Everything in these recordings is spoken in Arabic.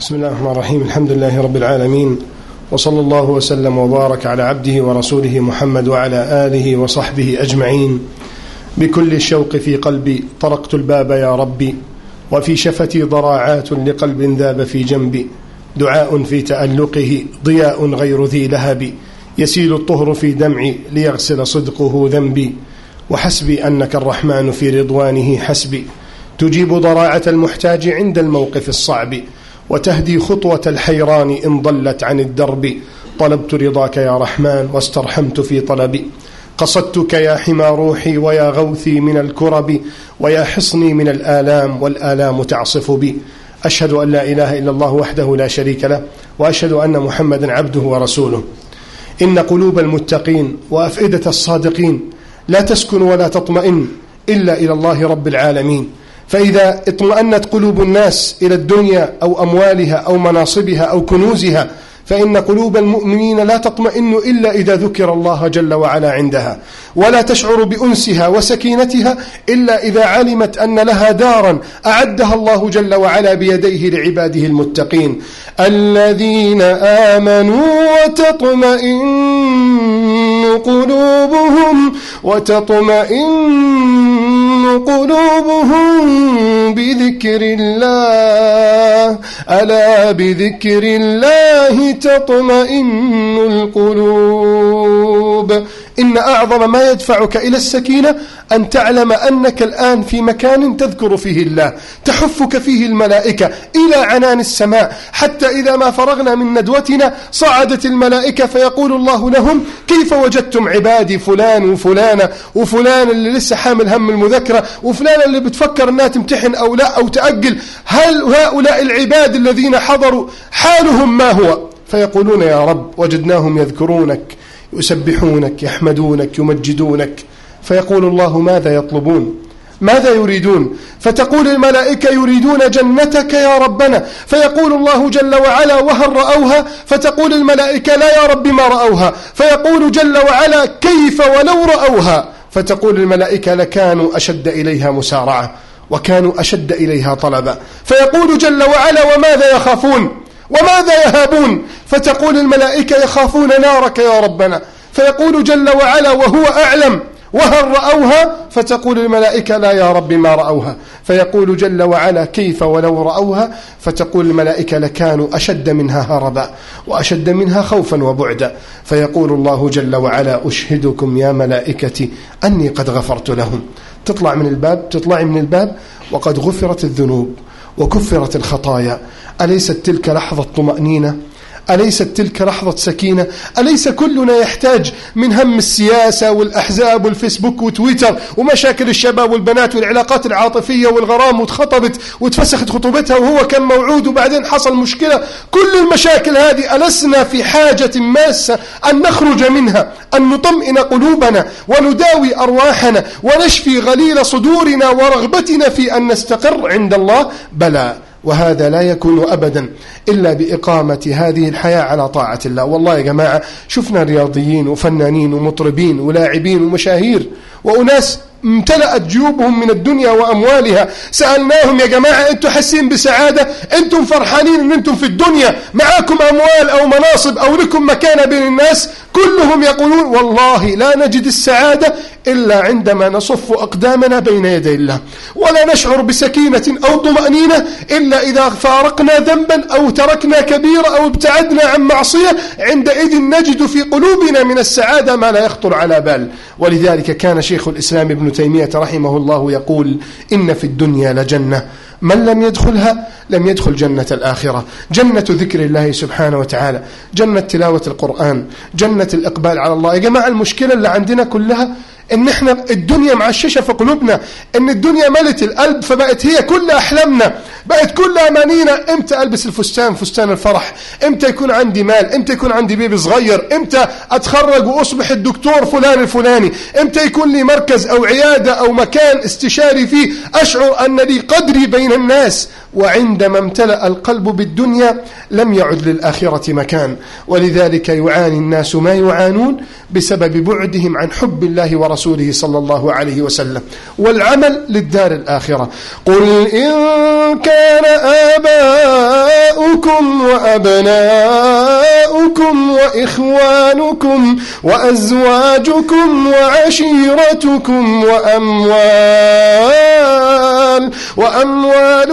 بسم الله الرحمن الرحيم. الحمد لله رب العالمين وصلى الله وسلم وبارك على عبده ورسوله محمد وعلى آله وصحبه أجمعين. بكل الشوق في قلبي طرقت الباب يا ربي وفي شفتي ضراعات لقلب ذاب في جنبي. دعاء في تألقه ضياء غير ذي لهب. يسيل الطهر في دمعي ليغسل صدقه ذنبي. وحسبي أنك الرحمن في رضوانه حسبي. تجيب ضراعة المحتاج عند الموقف الصعب. وتهدي خطوة الحيران إن ضلت عن الدرب. طلبت رضاك يا رحمن واسترحمت في طلبي قصدتك يا حمى روحي ويا غوثي من الكرب ويا حصني من الآلام والآلام تعصف بي. أشهد أن لا إله إلا الله وحده لا شريك له وأشهد أن محمدا عبده ورسوله. إن قلوب المتقين وأفئدة الصادقين لا تسكن ولا تطمئن إلا إلى الله رب العالمين. فإذا اطمأنت قلوب الناس إلى الدنيا أو أموالها أو مناصبها أو كنوزها فإن قلوب المؤمنين لا تطمئن إلا إذا ذكر الله جل وعلا عندها. ولا تشعر بأنسها وسكينتها إلا إذا علمت أن لها دارا أعدها الله جل وعلا بيديه لعباده المتقين. الذين آمنوا وتطمئن قلوبهم وتطمئن قلوبهم بذكر الله. ألا بذكر الله تطمئن القلوب. إن أعظم ما يدفعك إلى السكينة أن تعلم أنك الآن في مكان تذكر فيه الله تحفك فيه الملائكة إلى عنان السماء حتى إذا ما فرغنا من ندوتنا صعدت الملائكة فيقول الله لهم كيف وجدتم عبادي فلان وفلانة؟ وفلان اللي لسه حامل هم المذكرة؟ وفلان اللي بتفكر أنها تمتحن أو لا أو تأجل؟ هل هؤلاء العباد الذين حضروا حالهم ما هو؟ فيقولون يا رب وجدناهم يذكرونك. يسبحونك يحمدونك يمجدونك. فيقول الله ماذا يطلبون؟ ماذا يريدون؟ فتقول الملائكة يريدون جنتك يا ربنا. فيقول الله جل وعلا وهل رأوها؟ فتقول الملائكة لا يا رب ما رأوها. فيقول جل وعلا كيف ولو رأوها؟ فتقول الملائكة لكانوا أشد إليها مسارعة وكانوا أشد إليها طلبا. فيقول جل وعلا وماذا يخافون؟ وماذا يهابون؟ فتقول الملائكة يخافون نارك يا ربنا. فيقول جل وعلا وهو أعلم. وهل رأوها؟ فتقول الملائكة لا يا رب ما رأوها. فيقول جل وعلا كيف ولو رأوها؟ فتقول الملائكة لكانوا أشد منها هربا وأشد منها خوفا وبعدا. فيقول الله جل وعلا أشهدكم يا ملائكتي أني قد غفرت لهم. تطلع من الباب تطلع من الباب وقد غفرت الذنوب. وكفرت الخطايا. أليست تلك لحظة طمأنينة؟ أليست تلك لحظة سكينة؟ أليس كلنا يحتاج من هم السياسة والأحزاب والفيسبوك وتويتر ومشاكل الشباب والبنات والعلاقات العاطفية والغرام وتخطبت وتفسخت خطوبتها وهو كان موعود وبعدين حصل مشكلة؟ كل المشاكل هذه ألسنا في حاجة ماسة أن نخرج منها أن نطمئن قلوبنا ونداوي أرواحنا ونشفي غليل صدورنا ورغبتنا في أن نستقر عند الله؟ بلى وهذا لا يكون أبدا. إلا بإقامة هذه الحياة على طاعة الله. والله يا جماعة شفنا رياضيين وفنانين ومطربين ولاعبين ومشاهير وأناس امتلأت جيوبهم من الدنيا وأموالها. سألناهم يا جماعة أنتم حاسين بسعادة؟ أنتم فرحانين أن أنتم في الدنيا؟ معاكم أموال أو مناصب أو لكم مكانة بين الناس؟ كلهم يقولون والله لا نجد السعادة إلا عندما نصف أقدامنا بين يدي الله. ولا نشعر بسكينة أو طمأنينة إلا إذا فارقنا ذنبا أو تركنا كبيرة أو ابتعدنا عن معصية عندئذ نجد في قلوبنا من السعادة ما لا يخطر على بال. ولذلك كان شيخ الإسلام ابن تيمية رحمه الله يقول إن في الدنيا لجنة من لم يدخلها؟ لم يدخل جنة الآخرة. جنة ذكر الله سبحانه وتعالى جنة تلاوة القرآن جنة الإقبال على الله. يا جماعة المشكلة اللي عندنا كلها إن إحنا الدنيا معششة في قلوبنا إن الدنيا ملت القلب فبقت هي كل أحلامنا. بقت كل أمانينا. إمتى ألبس الفستان؟ فستان الفرح. إمتى يكون عندي مال؟ إمتى يكون عندي بيبي صغير؟ إمتى أتخرج وأصبح الدكتور فلان الفلاني؟ إمتى يكون لي مركز أو عيادة أو مكان استشاري فيه؟ أشعر أن لي قدري بين الناس. وعندما امتلأ القلب بالدنيا لم يعد للآخرة مكان. ولذلك يعاني الناس ما يعانون بسبب بعدهم عن حب الله ورسوله صلى الله عليه وسلم. والعمل للدار الآخرة. قل إن كان آباؤكم وأبناؤكم وإخوانكم وأزواجكم وعشيرتكم وأموال وأموال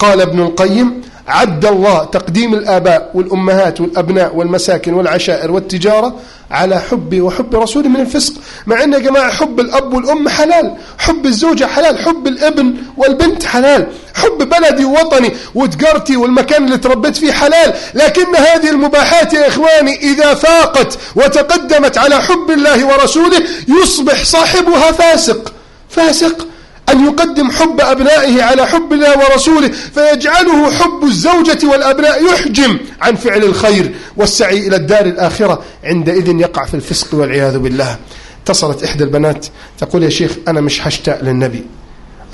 قال ابن القيم عد الله تقديم الآباء والأمهات والأبناء والمساكن والعشائر والتجارة على حبي وحب رسولي من الفسق. مع أن يا جماعة حب الأب والأم حلال حب الزوجة حلال حب الابن والبنت حلال حب بلدي ووطني وتجارتي والمكان اللي تربيت فيه حلال. لكن هذه المباحات يا إخواني إذا فاقت وتقدمت على حب الله ورسوله يصبح صاحبها فاسق. فاسق. أن يقدم حب أبنائه على حب الله ورسوله فيجعله حب الزوجة والأبناء يحجم عن فعل الخير والسعي إلى الدار الآخرة. عندئذ يقع في الفسق والعياذ بالله. اتصلت إحدى البنات تقول يا شيخ أنا مش هشتاق للنبي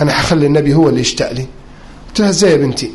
أنا حخلي النبي هو اللي يشتاق لي. قلت لها إزاي يا بنتي؟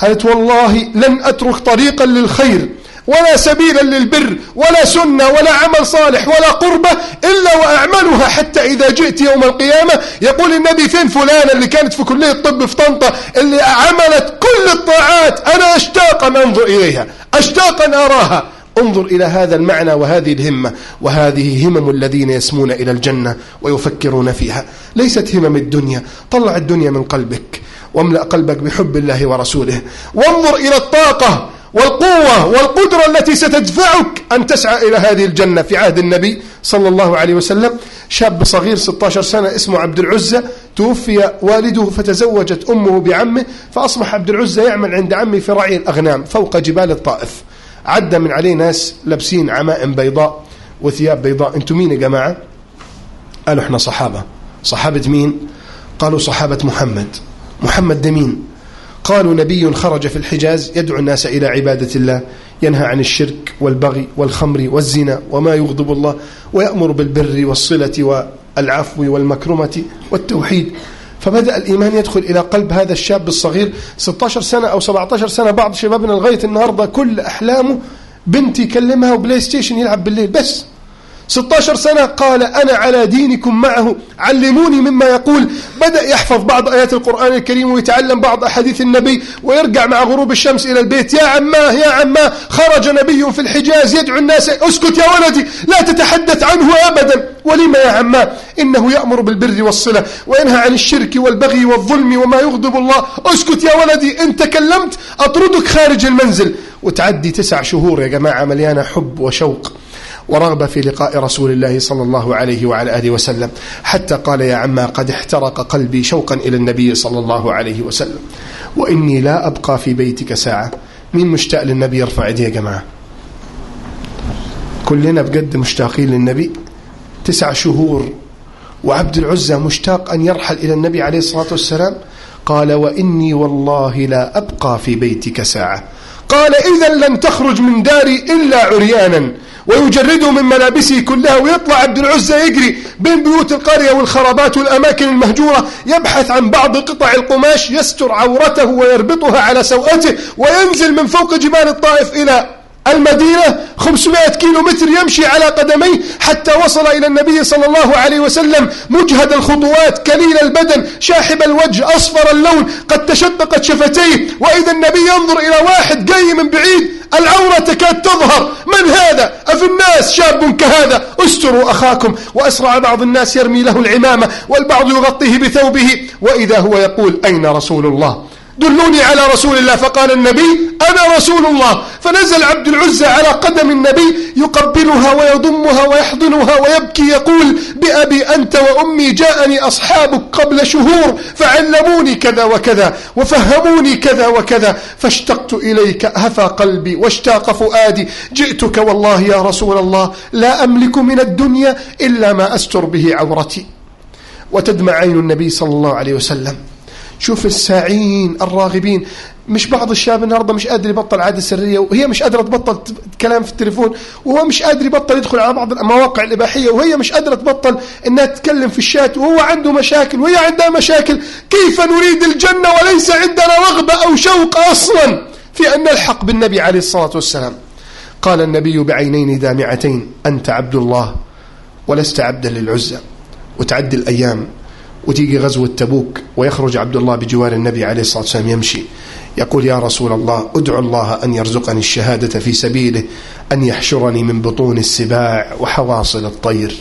قالت والله لن أترك طريقا للخير. ولا سبيلا للبر ولا سنة ولا عمل صالح ولا قربة إلا وأعملها حتى إذا جئت يوم القيامة. يقول النبي فين فلانة اللي كانت في كلية الطب في طنطا اللي عملت كل الطاعات أنا أشتاق أن أنظر إليها أشتاق أن أراها. انظر إلى هذا المعنى وهذه الهمة وهذه همم الذين يسمون إلى الجنة ويفكرون فيها. ليست همم الدنيا طلع الدنيا من قلبك واملأ قلبك بحب الله ورسوله. وانظر إلى الطاقة والقوة والقدرة التي ستدفعك أن تسعى إلى هذه الجنة في عهد النبي صلى الله عليه وسلم. شاب صغير 16 سنة اسمه عبد العزة توفي والده فتزوجت أمه بعمه فأصبح عبد العزة يعمل عند عمي في رعي الأغنام فوق جبال الطائف. عدى من عليه ناس لابسين عمائم بيضاء وثياب بيضاء. أنتم مين يا جماعة؟ قالوا إحنا صحابة. صحابة مين؟ قالوا صحابة محمد. محمد ده مين؟ قالوا نبي خرج في الحجاز يدعو الناس إلى عبادة الله ينهى عن الشرك والبغي والخمر والزنا وما يغضب الله ويأمر بالبر والصلة والعفو والمكرمة والتوحيد. فبدأ الإيمان يدخل إلى قلب هذا الشاب الصغير 16 سنة أو 17 سنة بعض شبابنا لغاية النهاردة كل أحلامه بنت يكلمها و PlayStation يلعب بالليل بس. 16 سنة قال أنا على دينكم معه. علموني مما يقول. بدأ يحفظ بعض آيات القرآن الكريم ويتعلم بعض أحاديث النبي ويرجع مع غروب الشمس إلى البيت. يا عماه يا عماه خرج نبي في الحجاز يدعو الناس. اسكت يا ولدي لا تتحدث عنه أبدا. ولما يا عماه إنه يأمر بالبر والصلة وينهى عن الشرك والبغي والظلم وما يغضب الله. اسكت يا ولدي إن تكلمت أطردك خارج المنزل. وتعدي تسع شهور يا جماعة مليانة حب وشوق. ورغبة في لقاء رسول الله صلى الله عليه وعلى آله وسلم حتى قال يا عما قد احترق قلبي شوقا إلى النبي صلى الله عليه وسلم وإني لا أبقى في بيتك ساعة مين مشتاق للنبي يرفع يديه يا جماعة. كلنا بجد مشتاقين للنبي تسع شهور وعبد العزة مشتاق أن يرحل إلى النبي عليه الصلاة والسلام قال وإني والله لا أبقى في بيتك ساعة. قال إذا لن تخرج من داري إلا عريانا. ويجرده من ملابسه كلها ويطلع عبد العزة يجري بين بيوت القرية والخرابات والأماكن المهجورة يبحث عن بعض قطع القماش يستر عورته ويربطها على سوءته وينزل من فوق جبال الطائف إلى المدينة 500 كيلو متر يمشي على قدميه حتى وصل إلى النبي صلى الله عليه وسلم. مجهد الخطوات كليل البدن شاحب الوجه أصفر اللون قد تشققت شفتيه. وإذا النبي ينظر إلى واحد جاي من بعيد العورة تكاد تظهر. من هذا؟ أفي الناس شاب كهذا؟ استروا أخاكم. وأسرع بعض الناس يرمي له العمامة والبعض يغطيه بثوبه. وإذا هو يقول أين رسول الله؟ دلوني على رسول الله فقال النبي أنا رسول الله. فنزل عبد العزة على قدم النبي يقبلها ويضمها ويحضنها ويبكي يقول بأبي أنت وأمي جاءني أصحابك قبل شهور فعلموني كذا وكذا وفهموني كذا وكذا فاشتقت إليك هفى قلبي واشتاق فؤادي. جئتك والله يا رسول الله لا أملك من الدنيا إلا ما أستر به عورتي. وتدمع عين النبي صلى الله عليه وسلم. شوف الساعين الراغبين. مش بعض الشباب النهارده مش قادر يبطل عادة سرية وهي مش قادرة تبطل كلام في التليفون وهو مش قادر يبطل يدخل على بعض المواقع الإباحية وهي مش قادرة تبطل إنها تتكلم في الشات وهو عنده مشاكل وهي عندها مشاكل. كيف نريد الجنة وليس عندنا رغبة أو شوق أصلا في أن نلحق بالنبي عليه الصلاة والسلام؟ قال النبي بعينين دامعتين أنت عبد الله ولست عبدا للعزى وتعدي الأيام وتيجي غزوة تبوك ويخرج عبد الله بجوار النبي عليه الصلاة والسلام يمشي. يقول يا رسول الله ادعو الله أن يرزقني الشهادة في سبيله أن يحشرني من بطون السباع وحواصل الطير.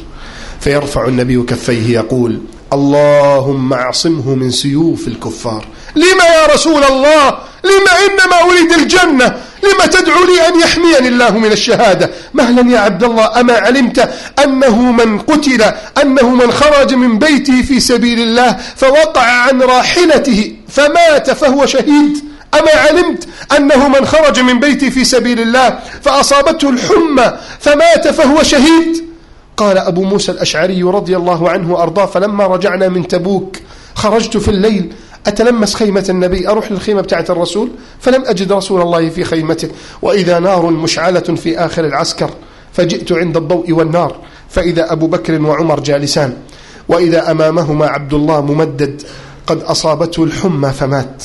فيرفع النبي كفيه يقول اللهم اعصمه من سيوف الكفار. لما يا رسول الله؟ لما إنما أريد الجنة. لما تدعو لي أن يحميني الله من الشهادة؟ مهلا يا عبد الله أما علمت أنه من قتل أنه من خرج من بيته في سبيل الله فوقع عن راحلته فمات فهو شهيد. أما علمت أنه من خرج من بيته في سبيل الله فأصابته الحمى فمات فهو شهيد. قال أبو موسى الأشعري رضي الله عنه وأرضاه فلما رجعنا من تبوك خرجت في الليل أتلمس خيمة النبي أروح للخيمة بتاعت الرسول؟ فلم أجد رسول الله في خيمته. وإذا نار مشعلة في آخر العسكر فجئت عند الضوء والنار فإذا أبو بكر وعمر جالسان وإذا أمامهما عبد الله ممدد قد أصابته الحمى فمات.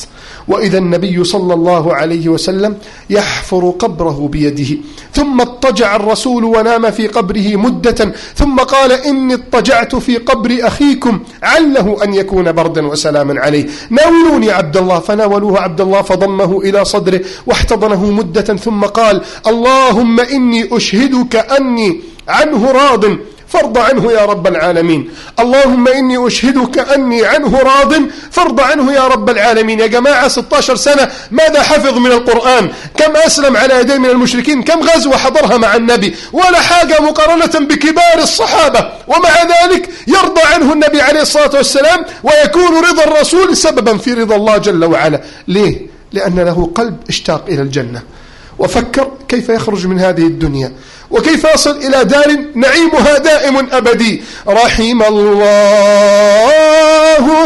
وإذا النبي صلى الله عليه وسلم يحفر قبره بيده ثم اضطجع الرسول ونام في قبره مدة ثم قال إني اضطجعت في قبر أخيكم عله أن يكون بردا وسلاما عليه. ناولوني عبد الله فناولوه عبد الله فضمه إلى صدره واحتضنه مدة ثم قال اللهم إني أشهدك أني عنه راض. فارض عنه يا رب العالمين. اللهم إني أشهدك أني عنه راض فارض عنه يا رب العالمين. يا جماعة 16 سنة ماذا حفظ من القرآن؟ كم أسلم على يدي من المشركين؟ كم غزوة حضرها مع النبي؟ ولا حاجة مقارنة بكبار الصحابة. ومع ذلك يرضى عنه النبي عليه الصلاة والسلام ويكون رضا الرسول سببا في رضا الله جل وعلا. ليه؟ لأن له قلب اشتاق إلى الجنة. وفكر كيف يخرج من هذه الدنيا. وكيف يصل إلى دار نعيمها دائم أبدي؟ رحم الله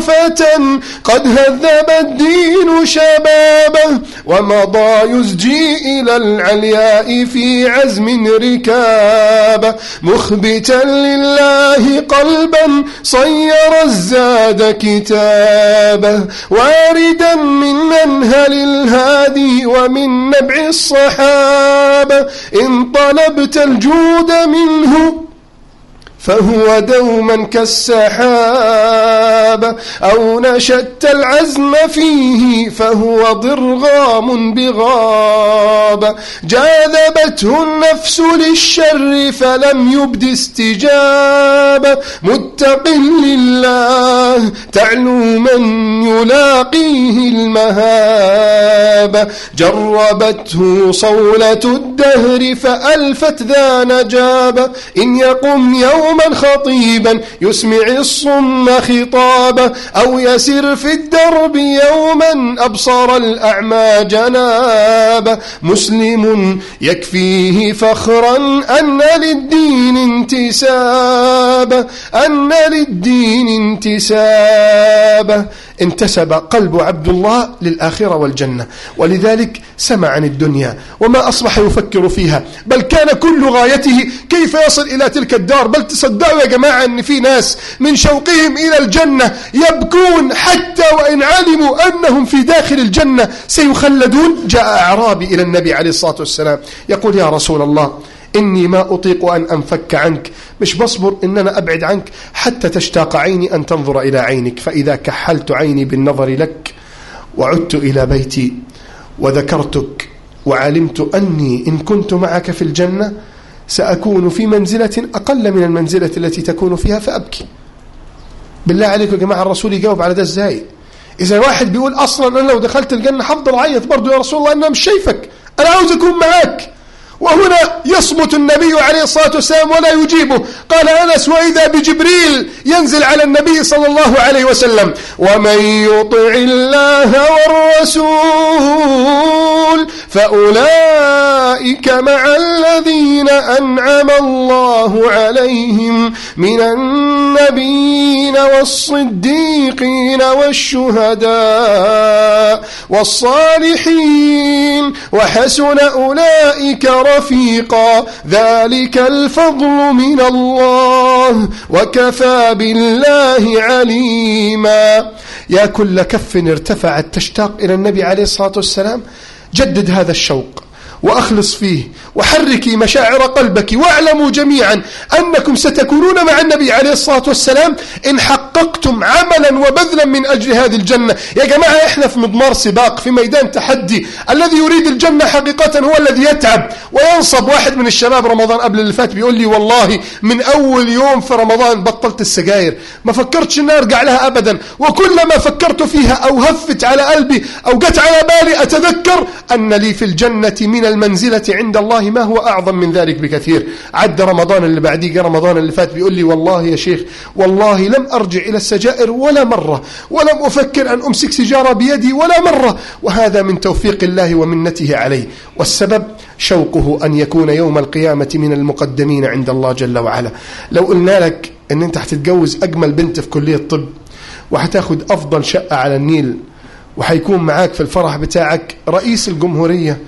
فتى قد هذب الدين شبابه ومضى يزجي إلى العلياء في عزم ركابه مخبتا لله قلبا صير الزاد كتابه. واردا من منهل الهادي ومن نبع الصحابة. إن طلبت الجود منه فهو دوما كالسحاب أو نشدت العزم فيه فهو ضرغام بغاب. جاذبته النفس للشر فلم يبد استجابة متق لله تعلو من يلاقيه المهاب. جربته صولة الدهر فألفت ذا نجابة إن يقم يوم يوما خطيبا يسمع الصم خطابه أو يسر في الدرب يوما أبصر الأعمى جنابه. مسلم يكفيه فخرا أن للدين انتسابه أن للدين انتسابه. انتسب قلب عبد الله للآخرة والجنة. ولذلك سمع عن الدنيا وما أصبح يفكر فيها. بل كان كل غايته كيف يصل إلى تلك الدار؟ بل تصدقوا يا جماعة أن في ناس من شوقهم إلى الجنة يبكون حتى وإن علموا أنهم في داخل الجنة سيخلدون. جاء أعرابي إلى النبي عليه الصلاة والسلام يقول يا رسول الله إني ما أطيق أن أنفك عنك. مش بصبر إن أنا أبعد عنك. حتى تشتاق عيني أن تنظر إلى عينك. فإذا كحلت عيني بالنظر لك وعدت إلى بيتي وذكرتك وعلمت أني إن كنت معك في الجنة سأكون في منزلة أقل من المنزلة التي تكون فيها فأبكي. بالله عليكم يا جماعة الرسول يجاوب على ده إزاي؟ إذا واحد بيقول أصلا أنا لو دخلت الجنة حفضل عيط برضه يا رسول الله أنا مش شايفك. أنا عاوز أكون معاك. وهنا يصمت النبي عليه الصلاة والسلام ولا يجيبه. قال أنس وإذا بجبريل ينزل على النبي صلى الله عليه وسلم ومن يطع الله والرسول فأولئك أولئك مع الذين أنعم الله عليهم من النبيين والصديقين والشهداء والصالحين وحسن أولئك رفيقا. ذلك الفضل من الله وكفى بالله عليما. يا كل كف ارتفعت تشتاق إلى النبي عليه الصلاة والسلام. جدد هذا الشوق. وأخلص فيه وحركي مشاعر قلبك واعلموا جميعا أنكم ستكونون مع النبي عليه الصلاة والسلام إن حققتم عملا وبذلا من أجل هذه الجنة. يا جماعة إحنا في مضمار سباق في ميدان تحدي. الذي يريد الجنة حقيقة هو الذي يتعب وينصب. واحد من الشباب رمضان قبل اللي فات بيقول لي والله من أول يوم في رمضان بطلت السجاير ما فكرتش أن أرجع لها أبدا. وكلما فكرت فيها أو هفت على قلبي أو جت على بالي أتذكر أن لي في الجنة من المنزلة عند الله ما هو أعظم من ذلك بكثير. عد رمضان اللي بعديه رمضان اللي فات بيقول لي والله يا شيخ والله لم أرجع إلى السجائر ولا مرة ولم أفكر أن أمسك سجارة بيدي ولا مرة وهذا من توفيق الله ومنته علي والسبب شوقه أن يكون يوم القيامة من المقدمين عند الله جل وعلا. لو قلنا لك أن أنت هتتجوز أجمل بنت في كلية طب وهتاخد أفضل شقة على النيل وحيكون معاك في الفرح بتاعك رئيس الجمهورية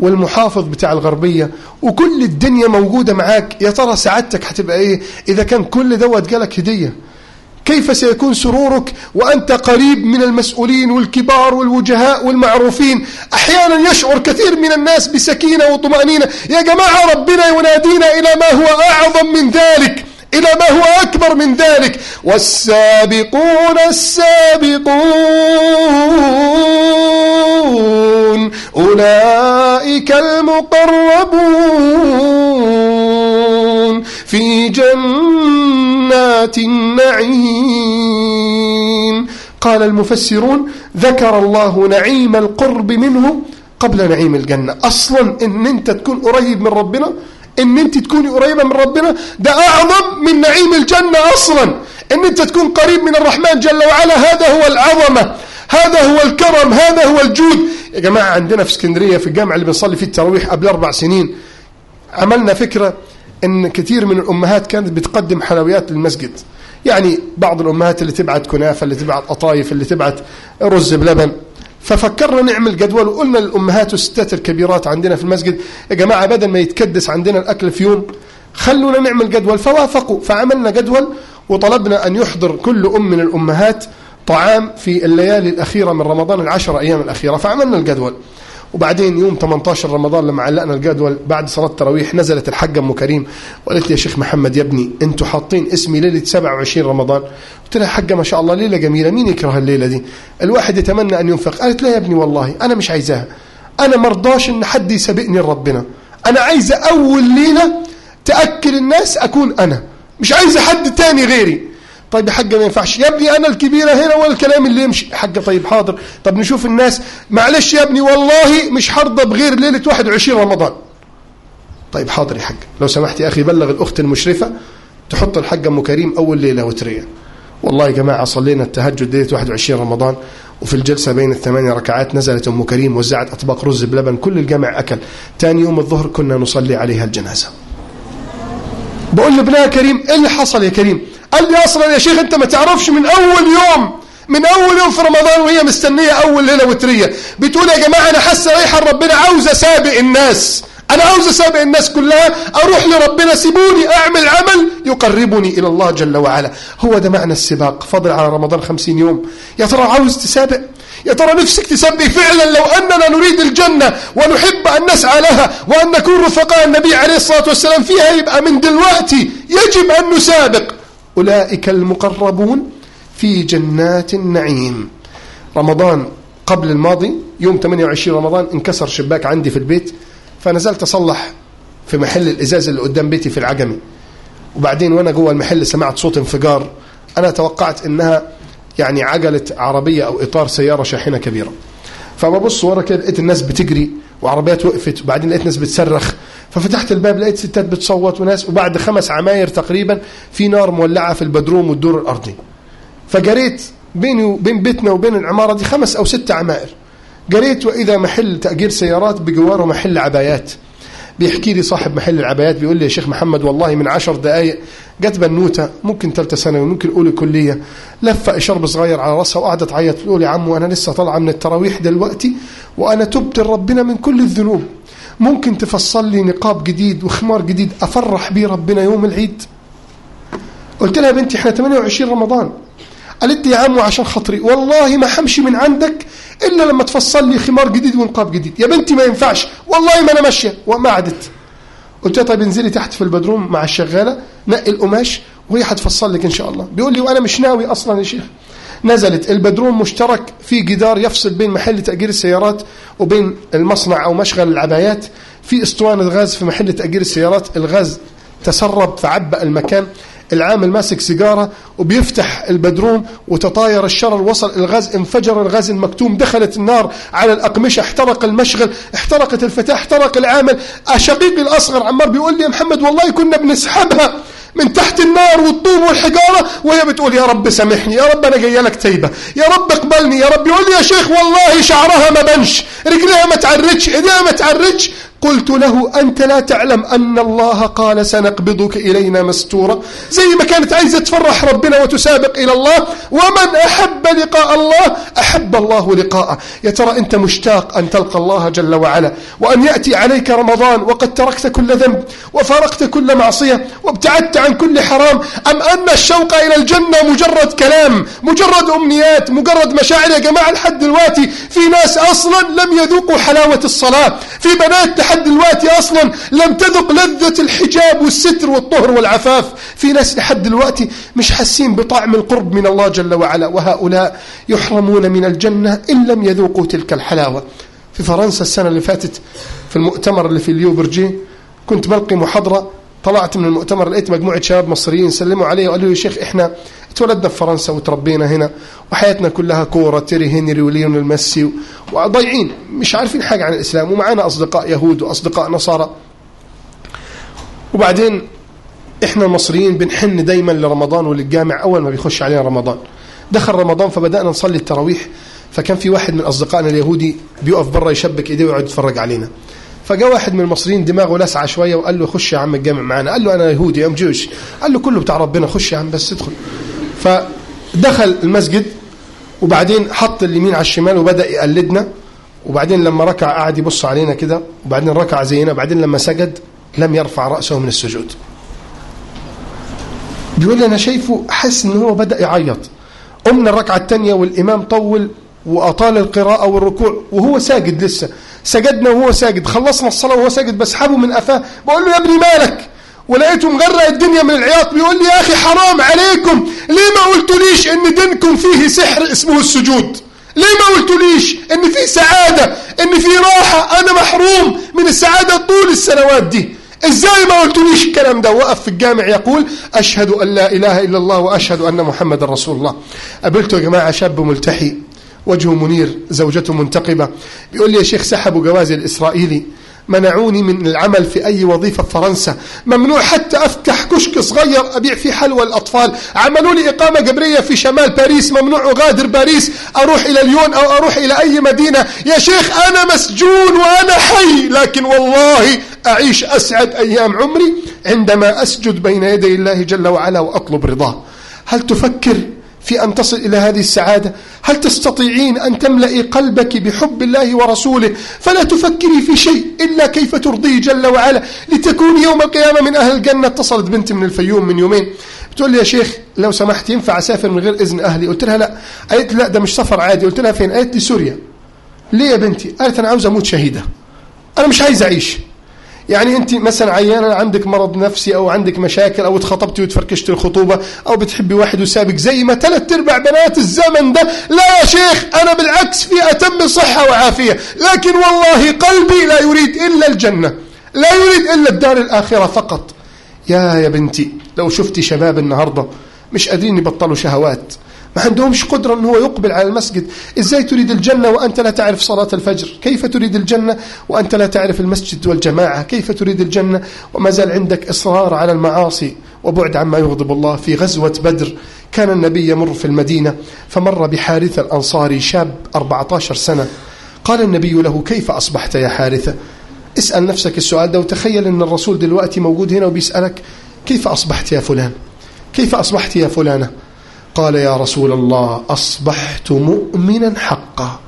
والمحافظ بتاع الغربية وكل الدنيا موجودة معاك. يا ترى سعادتك هتبقى إيه؟ إذا كان كل دوت جالك هدية. كيف سيكون سرورك وأنت قريب من المسؤولين والكبار والوجهاء والمعروفين؟ أحيانا يشعر كثير من الناس بسكينة وطمأنينة. يا جماعة ربنا ينادينا إلى ما هو أعظم من ذلك. إلى ما هو أكبر من ذلك. والسابقون السابقون أولئك المقربون في جنات النعيم. قال المفسرون ذكر الله نعيم القرب منه قبل نعيم الجنة. أصلا إن أنت تكون قريب من ربنا إن أنت تكوني قريبة من ربنا ده أعظم من نعيم الجنة أصلا. إن أنت تكون قريب من الرحمن جل وعلا هذا هو العظمة هذا هو الكرم هذا هو الجود. يا جماعة عندنا في اسكندرية في الجامع اللي بنصلي فيه التراويح قبل أربع سنين عملنا فكرة إن كثير من الأمهات كانت بتقدم حلويات للمسجد. يعني بعض الأمهات اللي تبعت كنافة اللي تبعت قطايف اللي تبعت رز بلبن. ففكرنا نعمل جدول وقلنا للأمهات والستات الكبيرات عندنا في المسجد يا جماعة بدل ما يتكدس عندنا الأكل في يوم خلونا نعمل جدول. فوافقوا فعملنا جدول وطلبنا أن يحضر كل أم من الأمهات طعام في الليالي الأخيرة من رمضان العشر أيام الأخيرة فعملنا الجدول. وبعدين يوم 18 رمضان لما علقنا الجدول بعد صلاة التراويح نزلت الحاجة أم كريم وقالت لي يا شيخ محمد يا ابني أنتوا حاطين اسمي ليلة 27 رمضان. قلت لها حاجة ما شاء الله ليلة جميلة مين يكره الليلة دي؟ الواحد يتمنى أن ينفق. قالت لا يا ابني والله أنا مش عايزاها. أنا مرضاش أن حد يسابقني لربنا. أنا عايزة أول ليلة تأكل الناس أكون أنا مش عايزة حد تاني غيري. طيب يا حاجة ما ينفعش. يا ابني أنا الكبيرة هنا ولا الكلام اللي يمشي. حاجة طيب حاضر. طب نشوف الناس. معلش يا ابني والله مش حرضى بغير ليلة 21 رمضان. طيب حاضر يا حاج لو سمحت يا أخي بلغ الأخت المشرفة تحط الحاجة أم كريم أول ليلة وترية. والله يا جماعة صلينا التهجد ليلة 21 رمضان وفي الجلسة بين الثمانية ركعات نزلت أم كريم وزعت أطباق رز بلبن. كل الجمع أكل. تاني يوم الظهر كنا نصلي عليها الجنازة. بقول لابنها كريم إيه اللي حصل يا كريم؟ قال لي أصلا يا شيخ أنت ما تعرفش من أول يوم من أول يوم في رمضان وهي مستنية أول ليلة وترية. بتقول يا جماعة أنا حاسه رايحة لربنا عاوزه أسابق الناس. أنا عاوز أسابق الناس كلها أروح لربنا سيبوني أعمل عمل يقربني إلى الله جل وعلا. هو ده معنى السباق. فضل على رمضان خمسين يوم. يا ترى عاوز تسابق؟ يا ترى نفسك تسبح فعلا لو أننا نريد الجنة ونحب أن نسعى لها وأن نكون رفقاء النبي عليه الصلاة والسلام فيها؟ يبقى من دلوقتي يجب أن نسابق. أولئك المقربون في جنات النعيم. رمضان قبل الماضي يوم 28 رمضان انكسر شباك عندي في البيت فنزلت أصلح في محل الإزاز اللي قدام بيتي في العجمي. وبعدين وأنا جوه المحل سمعت صوت انفجار. أنا توقعت إنها يعني عجلة عربية أو إطار سيارة شاحنة كبيرة. فببص ورا كده لقيت الناس بتجري وعربيات وقفت. وبعدين لقيت ناس بتصرخ. ففتحت الباب لقيت ستات بتصوت وناس وبعد خمس عماير تقريبا في نار مولعة في البدروم والدور الأرضي. فجريت بيني وبين بيتنا وبين العمارة دي خمس أو ست عمائر جريت وإذا محل تأجير سيارات بجواره محل عبايات. بيحكي لي صاحب محل العبايات بيقول لي يا شيخ محمد والله من عشر دقائق جت بنوتة ممكن ثالثه ثانوي ممكن أولى كلية. لفة شرب صغير على راسها وقعدت تعيط تقول يا عمو أنا لسه طالعة من التراويح دلوقتي وأنا تبت لربنا من كل الذنوب. ممكن تفصل لي نقاب جديد وخمار جديد أفرح بيه ربنا يوم العيد؟ قلت لها يا بنتي إحنا 28 رمضان. قالت لي يا عمو عشان خاطري. والله ما حمشي من عندك إلا لما تفصل لي خمار جديد ونقاب جديد. يا بنتي ما ينفعش. والله ما أنا ماشية. وما عدت قلت لها طيب انزلي تحت في البدروم مع الشغالة نقي القماش وهي هتفصل لك إن شاء الله. بيقول لي وأنا مش ناوي أصلا يا شيخ. نزلت البدروم مشترك في جدار يفصل بين محل تأجير السيارات وبين المصنع أو مشغل العبايات. في أسطوانة غاز في محل تأجير السيارات. الغاز تسرب فعبأ المكان. العامل ماسك سيجارة وبيفتح البدروم وتطاير الشرر وصل الغاز انفجر. الغاز المكتوم دخلت النار على الأقمشة. احترق المشغل. احترقت الفتاة. احترق العامل. شقيقي الأصغر عمار بيقول لي يا محمد والله كنا بنسحبها. من تحت النار والطوب والحجارة وهي بتقول يا رب سامحني يا رب أنا جاية لك تيبة يا رب اقبلني يا رب يقول لي يا شيخ والله شعرها ما بنش رجليها ما تعرجش إيديها ما تعرجش قلت له أنت لا تعلم أن الله قال سنقبضك إلينا مستورا. زي ما كانت عايزة تفرح ربنا وتسابق إلى الله ومن أحب لقاء الله أحب الله لقاءه. يا ترى أنت مشتاق أن تلقى الله جل وعلا وأن يأتي عليك رمضان وقد تركت كل ذنب وفارقت كل معصية وابتعدت عن كل حرام أم أن الشوق إلى الجنة مجرد كلام مجرد أمنيات مجرد مشاعر؟ يا جماعة لحد دلوقتي في ناس أصلا لم يذوقوا حلاوة الصلاة في بنات لحد دلوقتي أصلا لم تذق لذة الحجاب والستر والطهر والعفاف. في ناس لحد دلوقتي مش حاسين بطعم القرب من الله جل وعلا وهؤلاء يحرمون من الجنة إن لم يذوقوا تلك الحلاوة. في فرنسا السنة اللي فاتت في المؤتمر اللي في ليو برجي كنت بلقي محاضرة طلعت من المؤتمر لقيت مجموعة شباب مصريين سلموا علي وقالوا لي يا شيخ إحنا اتولدنا في فرنسا وتربينا هنا وحياتنا كلها كورة تيري هنري وليونيل ميسي وضايعين مش عارفين حاجة عن الإسلام ومعانا أصدقاء يهود وأصدقاء نصارى. وبعدين إحنا المصريين بنحن دايما لرمضان وللجامع أول ما بيخش علينا رمضان. دخل رمضان فبدأنا نصلي التراويح فكان في واحد من أصدقائنا اليهودي بيقف برا يشبك إيديه ويقعد يتفرج علينا. فجاء واحد من المصريين دماغه لسعة شوية وقال له خش يا عم الجامع معانا قال له أنا يهودي أم جوش قال له كله بتاع ربنا خش يا عم بس ادخل. فدخل المسجد وبعدين حط اليمين على الشمال وبدأ يقلدنا. وبعدين لما ركع قعد يبص علينا كده وبعدين ركع زينا. بعدين لما سجد لم يرفع رأسه من السجود. بيقول لي أنا شايفه حس إن هو بدأ يعيط. قمنا الركعة الثانية والإمام طول وأطال القراءة والركوع وهو ساجد لسه. سجدنا وهو ساجد خلصنا الصلاة وهو ساجد بسحبه من قفاه بقول له يا ابني مالك؟ ولقيته مغرق الدنيا من العياط. بيقول لي يا أخي حرام عليكم. ليه ما قلتوليش إن دينكم فيه سحر اسمه السجود؟ ليه ما قلتوليش إن فيه سعادة؟ إن فيه راحة؟ أنا محروم من السعادة طول السنوات دي. إزاي ما قلتوليش الكلام ده؟ وقف في الجامع يقول أشهد أن لا إله إلا الله وأشهد أن محمد رسول الله. قابلته يا جماعة شاب ملتحي. وجهه منير زوجته منتقبة. بيقول لي يا شيخ سحبوا جوازي الإسرائيلي. منعوني من العمل في أي وظيفة في فرنسا. ممنوع حتى أفتح كشك صغير أبيع فيه حلوى الأطفال. عملوا لي إقامة جبرية في شمال باريس. ممنوع أغادر باريس. أروح إلى ليون أو أروح إلى أي مدينة. يا شيخ أنا مسجون وأنا حي. لكن والله أعيش أسعد أيام عمري عندما أسجد بين يدي الله جل وعلا وأطلب رضاه. هل تفكر في أن تصل إلى هذه السعادة؟ هل تستطيعين أن تملئي قلبك بحب الله ورسوله؟ فلا تفكري في شيء إلا كيف ترضيه جل وعلا. لتكون يوم القيامة من أهل الجنة. اتصلت بنت من الفيوم من يومين. بتقول لي يا شيخ لو سمحت ينفع أسافر من غير إذن أهلي؟ قلت لها لا. قالت لا ده مش سفر عادي. قلت لها فين؟ قالت لي سوريا. ليه يا بنتي؟ قالت أنا عاوز أموت شهيدة. أنا مش عايز أعيش. يعني انت مثلا عيانه عندك مرض نفسي أو عندك مشاكل أو اتخطبتي وتفركشت الخطوبة أو بتحبي واحد وسابك زي ما ثلاث ارباع بنات الزمن ده لا يا شيخ أنا بالعكس في اتم صحة وعافية لكن والله قلبي لا يريد إلا الجنة لا يريد إلا الدار الآخرة فقط. يا يا بنتي لو شفتي شباب النهارده مش قادرين يبطلوا شهوات ما عندهمش قدرة أنه هو يقبل على المسجد. إزاي تريد الجنة وأنت لا تعرف صلاة الفجر؟ كيف تريد الجنة وأنت لا تعرف المسجد والجماعة؟ كيف تريد الجنة؟ وما زال عندك إصرار على المعاصي وبعد عما يغضب الله في غزوة بدر. كان النبي يمر في المدينة فمر بحارثة الأنصاري شاب 14 سنة. قال النبي له كيف أصبحت يا حارثة؟ اسأل نفسك السؤال ده وتخيل أن الرسول دلوقتي موجود هنا وبيسألك كيف أصبحت يا فلان؟ كيف أصبحت يا فلانة؟ قال يا رسول الله أصبحت مؤمنا حقا.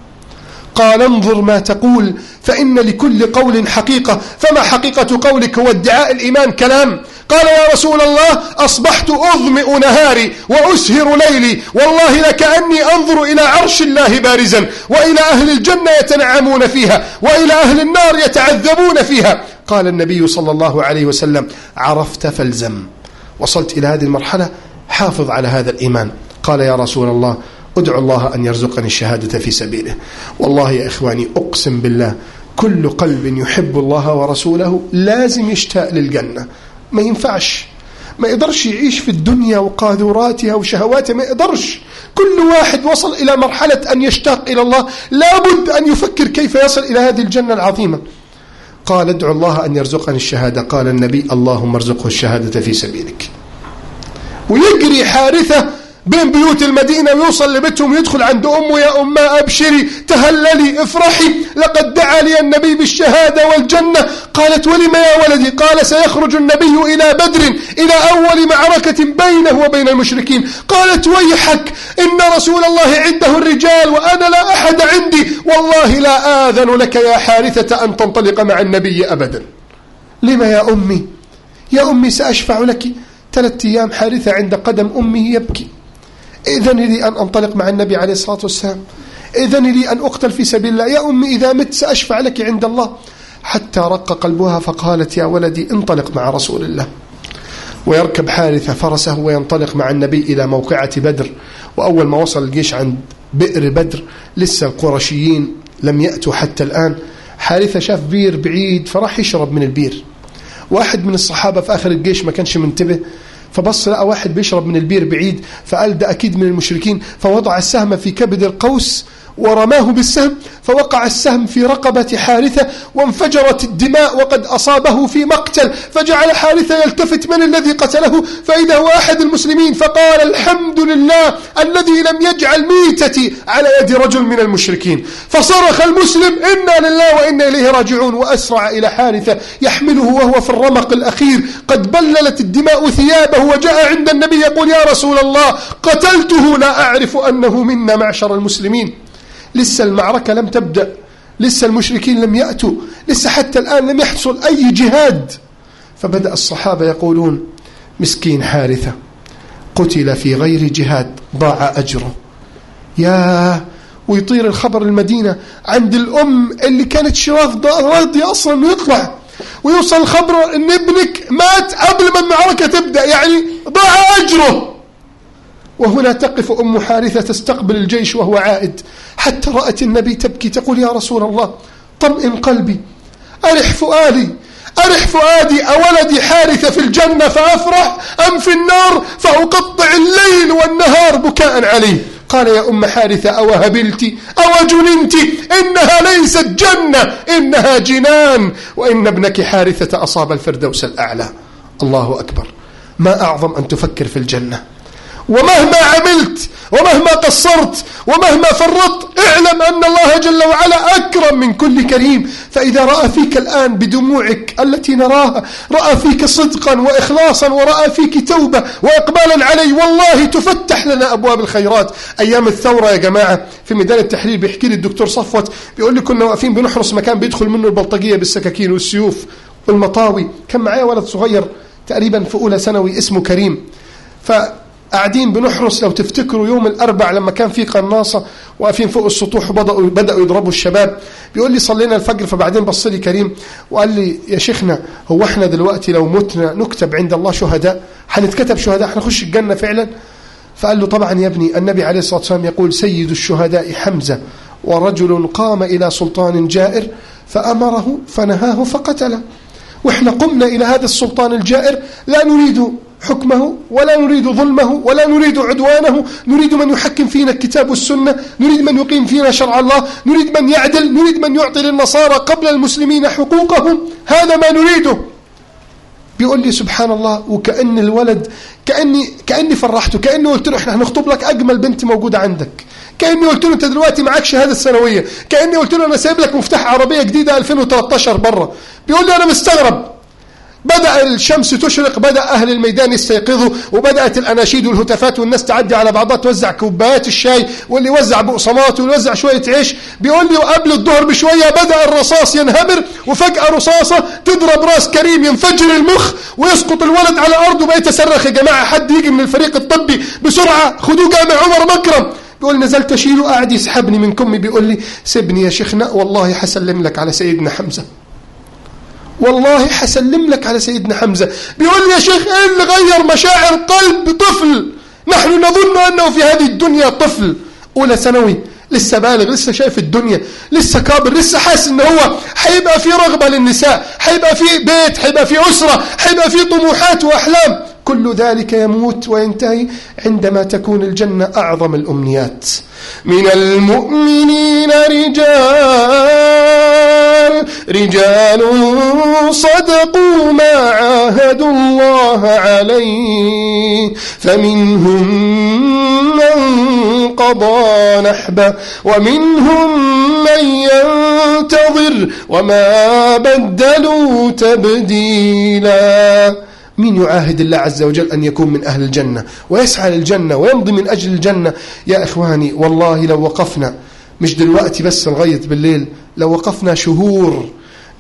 قال انظر ما تقول فإن لكل قول حقيقة. فما حقيقة قولك هو ادعاء الإيمان كلام؟ قال يا رسول الله أصبحت أظمئ نهاري وأسهر ليلي. والله لكأني أنظر إلى عرش الله بارزا وإلى أهل الجنة يتنعمون فيها وإلى أهل النار يتعذبون فيها. قال النبي صلى الله عليه وسلم عرفت فالزم. وصلت إلى هذه المرحلة حافظ على هذا الإيمان. قال يا رسول الله ادعو الله أن يرزقني الشهادة في سبيله. والله يا إخواني أقسم بالله كل قلب يحب الله ورسوله لازم يشتاق للجنة. ما ينفعش. ما يقدرش يعيش في الدنيا وقاذوراتها وشهواتها ما يقدرش. كل واحد وصل إلى مرحلة أن يشتاق إلى الله. لابد أن يفكر كيف يصل إلى هذه الجنة العظيمة. قال ادعو الله أن يرزقني الشهادة. قال النبي اللهم ارزقه الشهادة في سبيلك. ويجري حارثة بين بيوت المدينة ويوصل لبيتهم ويدخل عند أمه يا أمه أبشري تهللي افرحي لقد دعا لي النبي بالشهادة والجنة. قالت ولم يا ولدي؟ قال سيخرج النبي إلى بدر إلى أول معركة بينه وبين المشركين. قالت ويحك إن رسول الله عنده الرجال وأنا لا أحد عندي. والله لا آذن لك يا حارثة أن تنطلق مع النبي أبدا. لما يا أمي؟ يا أمي سأشفع لك ثلاثة أيام حارثة عند قدم أمه يبكي. إذن لي أن أنطلق مع النبي عليه الصلاة والسلام. إذن لي أن أقتل في سبيل الله. يا أمي إذا مت سأشفع لك عند الله. حتى رق قلبها فقالت يا ولدي انطلق مع رسول الله. ويركب حارثة فرسه وينطلق مع النبي إلى موقعة بدر. وأول ما وصل الجيش عند بئر بدر لسه القرشيين لم يأتوا حتى الآن. حارثة شاف بير بعيد فراح يشرب من البير واحد من الصحابة في آخر الجيش ما كانش منتبه فبص لقى واحد بيشرب من البير بعيد فقال ده أكيد من المشركين فوضع السهم في كبد القوس ورماه بالسهم فوقع السهم في رقبة حارثة وانفجرت الدماء وقد أصابه في مقتل فجعل حارثة يلتفت من الذي قتله؟ فإذا هو أحد المسلمين فقال الحمد لله الذي لم يجعل ميتتي على يد رجل من المشركين. فصرخ المسلم إنا لله وإنا إليه راجعون. وأسرع إلى حارثة يحمله وهو في الرمق الأخير. قد بللت الدماء ثيابه وجاء عند النبي يقول يا رسول الله قتلته لا أعرف أنه منا معشر المسلمين. لسه المعركة لم تبدأ لسه المشركين لم يأتوا لسه حتى الآن لم يحصل أي جهاد. فبدأ الصحابة يقولون مسكين حارثة قتل في غير جهاد ضاع أجره. يا ويطير الخبر المدينة عند الأم اللي كانت شراف راضية أصلا يطلع. ويوصل الخبر أن ابنك مات قبل ما المعركة تبدأ يعني ضاع أجره. وهنا تقف أم حارثة تستقبل الجيش وهو عائد. حتى رأت النبي تبكي تقول يا رسول الله طمئن قلبي. أرح فؤادي أرح فؤادي أولدي حارثة في الجنة فأفرح أم في النار فأقطع الليل والنهار بكاء عليه. قال يا أم حارثة أو هبلت أو جننت إنها ليست جنة إنها جنان وإن ابنك حارثة أصاب الفردوس الأعلى. الله أكبر. ما أعظم أن تفكر في الجنة. ومهما عملت ومهما قصرت ومهما فرطت اعلم أن الله جل وعلا أكرم من كل كريم. فإذا رأى فيك الآن بدموعك التي نراها رأى فيك صدقا وإخلاصا ورأى فيك توبة وإقبالا عليه والله تفتح لنا أبواب الخيرات. أيام الثورة يا جماعة في ميدان التحرير بيحكي لي الدكتور صفوت بيقول لي كنا واقفين بنحرس مكان بيدخل منه البلطجية بالسكاكين والسيوف والمطاوي. كان معايا ولد صغير تقريبا في أولى ثانوي اسمه كريم. ف قاعدين بنحرس لو تفتكروا يوم الأربع لما كان في قناصة واقفين فوق السطوح وبدأوا بدأوا يضربوا الشباب. بيقول لي صلينا الفجر فبعدين بص لي كريم وقال لي يا شيخنا هو إحنا دلوقتي لو متنا نكتب عند الله شهداء؟ هنتكتب شهداء؟ هنخش الجنة فعلا؟ فقال له طبعا يا ابني النبي عليه الصلاة والسلام يقول سيد الشهداء حمزة ورجل قام إلى سلطان جائر فأمره فنهاه فقتله. وإحنا قمنا إلى هذا السلطان الجائر لا نريد حكمه ولا نريد ظلمه ولا نريد عدوانه. نريد من يحكم فينا الكتاب والسنة. نريد من يقيم فينا شرع الله. نريد من يعدل. نريد من يعطي للنصارى قبل المسلمين حقوقهم. هذا ما نريده. بيقول لي سبحان الله وكأن الولد كأني كأني فرحته. كأني قلت له إحنا هنخطب لك أجمل بنت موجودة عندك. كأني قلت له أنت دلوقتي معاك شهادة سنوية. كأني قلت له أنا سايب لك مفتاح عربية جديدة 2013 بره بيقول لي أنا مستغرب. بدأ الشمس تشرق بدأ أهل الميدان يستيقظوا وبدأت الأناشيد والهتافات والناس تعدي على بعضها توزع كوبايات الشاي واللي يوزع بقسماط واللي يوزع شوية عيش. بيقول لي وقبل الظهر بشوية بدأ الرصاص ينهمر وفجأة رصاصة تضرب راس كريم ينفجر المخ ويسقط الولد على أرضه. بقيت أصرخ يا جماعة حد يجي من الفريق الطبي بسرعة خدوه جامع عمر مكرم بيقول نزلت أشيله قاعد يسحبني من كمي بيقول لي سيبني يا شيخنا والله حسلم لك على سيدنا حمزة. والله حسلم لك على سيدنا حمزة. بيقول لي يا شيخ إيه اللي غير مشاعر قلب طفل؟ نحن نظن أنه في هذه الدنيا طفل. أولى ثانوي لسه بالغ لسه شايف الدنيا لسه كابر لسه حاسس ان هو هيبقى في رغبة للنساء هيبقى في بيت هيبقى في أسرة هيبقى في طموحات وأحلام. كل ذلك يموت وينتهي عندما تكون الجنة أعظم الأمنيات. من المؤمنين رجال رجال صدقوا ما عاهدوا الله عليه. فمنهم من قضى نحبه ومنهم من ينتظر وما بدلوا تبديلا. مين يعاهد الله عز وجل أن يكون من أهل الجنة ويسعى للجنة ويمضي من أجل الجنة؟ يا إخواني والله لو وقفنا مش دلوقتي بس لغاية بالليل لو وقفنا شهور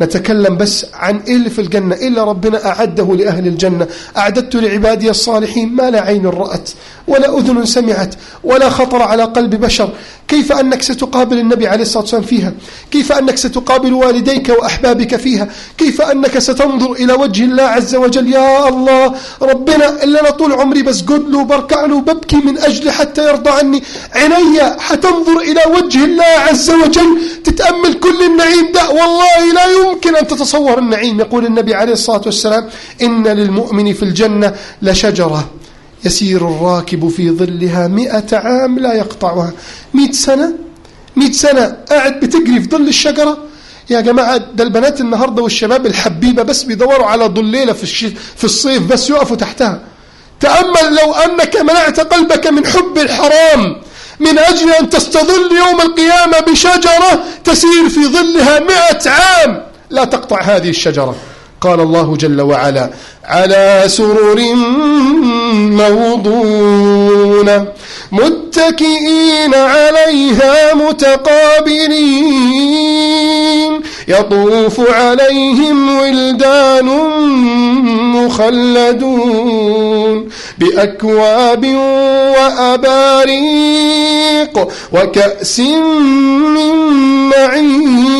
نتكلم بس عن إيه اللي في الجنة اللي ربنا أعده لأهل الجنة. أعددت لعبادي الصالحين ما لا عين رأت ولا أذن سمعت ولا خطر على قلب بشر. كيف أنك ستقابل النبي عليه الصلاة والسلام فيها؟ كيف أنك ستقابل والديك وأحبابك فيها؟ كيف أنك ستنظر إلى وجه الله عز وجل؟ يا الله ربنا اللي أنا طول عمري بسجد له وبركع له وببكي من أجل حتى يرضى عني. عيني حتنظر إلى وجه الله عز وجل. تتأمل كل النعيم. ده والله لا يمكن. أن تتصور النعيم. يقول النبي عليه الصلاة والسلام إن للمؤمن في الجنة لشجرة يسير الراكب في ظلها مئة عام لا يقطعها. مئة سنة؟ مئة سنة قاعد بتجري في ظل الشجرة؟ يا جماعة ده البنات النهاردة والشباب الحبيبة بس بيدوروا على ظليلة في, في الصيف بس يقفوا تحتها. تأمل لو أنك منعت قلبك من حب الحرام من أجل أن تستظل يوم القيامة بشجرة تسير في ظلها مئة عام. لا تقطع هذه الشجرة. قال الله جل وعلا على سرر موضونة متكئين عليها متقابلين. يطوف عليهم ولدان مخلدون بأكواب وأباريق وكأس من معين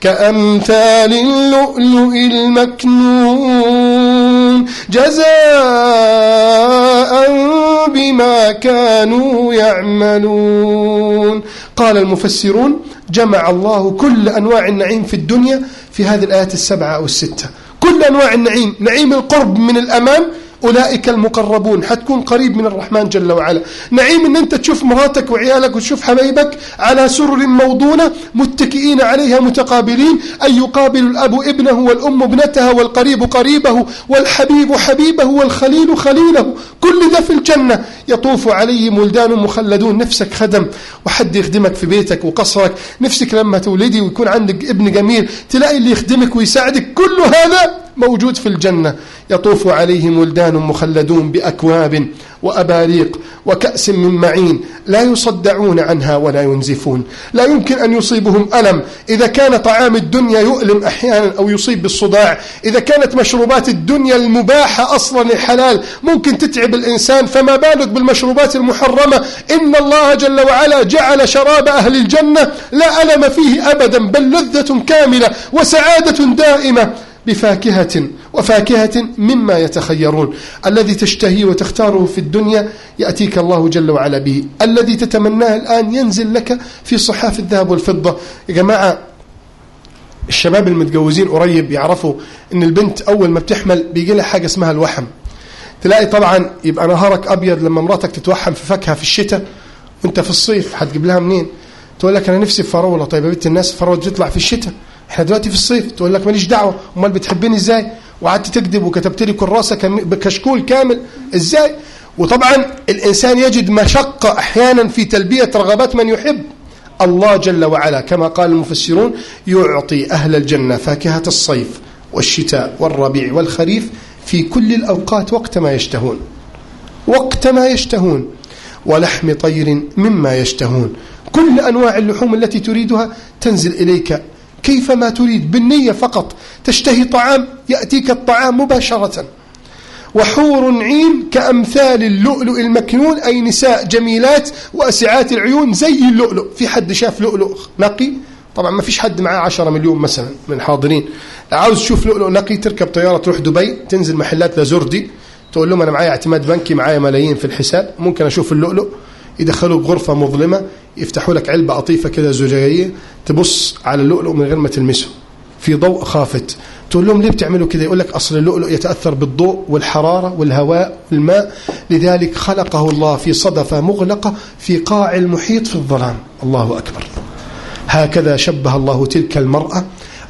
كأمثال اللؤلؤ المكنون جزاء بما كانوا يعملون. قال المفسرون جمع الله كل أنواع النعيم في الدنيا في هذه الآيات السبعة أو الستة. كل أنواع النعيم نعيم القرب من الأمان أولئك المقربون. حتكون قريب من الرحمن جل وعلا. نعيم أن أنت تشوف مراتك وعيالك وتشوف حبايبك على سرر موضونة متكئين عليها متقابلين. أن يقابل الأب ابنه والأم ابنتها والقريب قريبه والحبيب حبيبه والخليل خليله. كل ذا في الجنة. يطوف عليهم ولدان مخلدون. نفسك خدم. وحد يخدمك في بيتك وقصرك. نفسك لما تولدي ويكون عندك ابن جميل تلاقي اللي يخدمك ويساعدك. كل هذا موجود في الجنة. يطوف عليهم ولدان مخلدون بأكواب وأباريق وكأس من معين لا يصدعون عنها ولا ينزفون. لا يمكن أن يصيبهم ألم. إذا كان طعام الدنيا يؤلم أحيانا أو يصيب بالصداع إذا كانت مشروبات الدنيا المباحة أصلا الحلال ممكن تتعب الإنسان فما بالك بالمشروبات المحرمة؟ إن الله جل وعلا جعل شراب أهل الجنة لا ألم فيه أبدا بل لذة كاملة وسعادة دائمة. بفاكهة وفاكهة مما يتخيرون. الذي تشتهي وتختاره في الدنيا يأتيك الله جل وعلا به. الذي تتمناه الآن ينزل لك في صحاف الذهب والفضة. يا جماعة الشباب المتجوزين قريب يعرفوا إن البنت أول ما بتحمل بيجي لها حاجة اسمها الوحم. تلاقي طبعا يبقى نهارك أبيض لما مراتك تتوحم في فاكهة في الشتاء وأنت في الصيف هتجيب لها منين؟ تقول لك أنا نفسي في فراولة. طيب يا بنت الناس الفراولة بتطلع في الشتاء. إحنا دلوقتي في الصيف. تقول لك ماليش دعوة. أمال بتحبني إزاي؟ وقعدت تكذب وكتبت لي كراسة بكشكول كامل. إزاي؟ وطبعا الإنسان يجد مشقة أحيانا في تلبية رغبات من يحب. الله جل وعلا كما قال المفسرون يعطي أهل الجنة فاكهة الصيف والشتاء والربيع والخريف في كل الأوقات وقت ما يشتهون. وقت ما يشتهون. ولحم طير مما يشتهون. كل أنواع اللحوم التي تريدها تنزل إليك كيفما تريد بالنية فقط. تشتهي طعام يأتيك الطعام مباشرة. وحور عين كأمثال اللؤلؤ المكنون أي نساء جميلات وأسعات العيون زي اللؤلؤ. في حد شاف لؤلؤ نقي؟ طبعا ما فيش حد معاه 10 مليون مثلا من الحاضرين. عاوز تشوف لؤلؤ نقي تركب طيارة تروح دبي تنزل محلات لازوردي تقول لهم أنا معايا اعتماد بنكي معايا ملايين في الحساب ممكن أشوف اللؤلؤ. يدخلوك غرفة مظلمة يفتحوا لك علبة قطيفة كده زجاجية تبص على اللؤلؤ من غير ما تلمسه. في ضوء خافت. تقول لهم ليه بتعملوا كده؟ يقول لك أصل اللؤلؤ يتأثر بالضوء والحرارة والهواء والماء. لذلك خلقه الله في صدفة مغلقة في قاع المحيط في الظلام. الله أكبر. هكذا شبه الله تلك المرأة.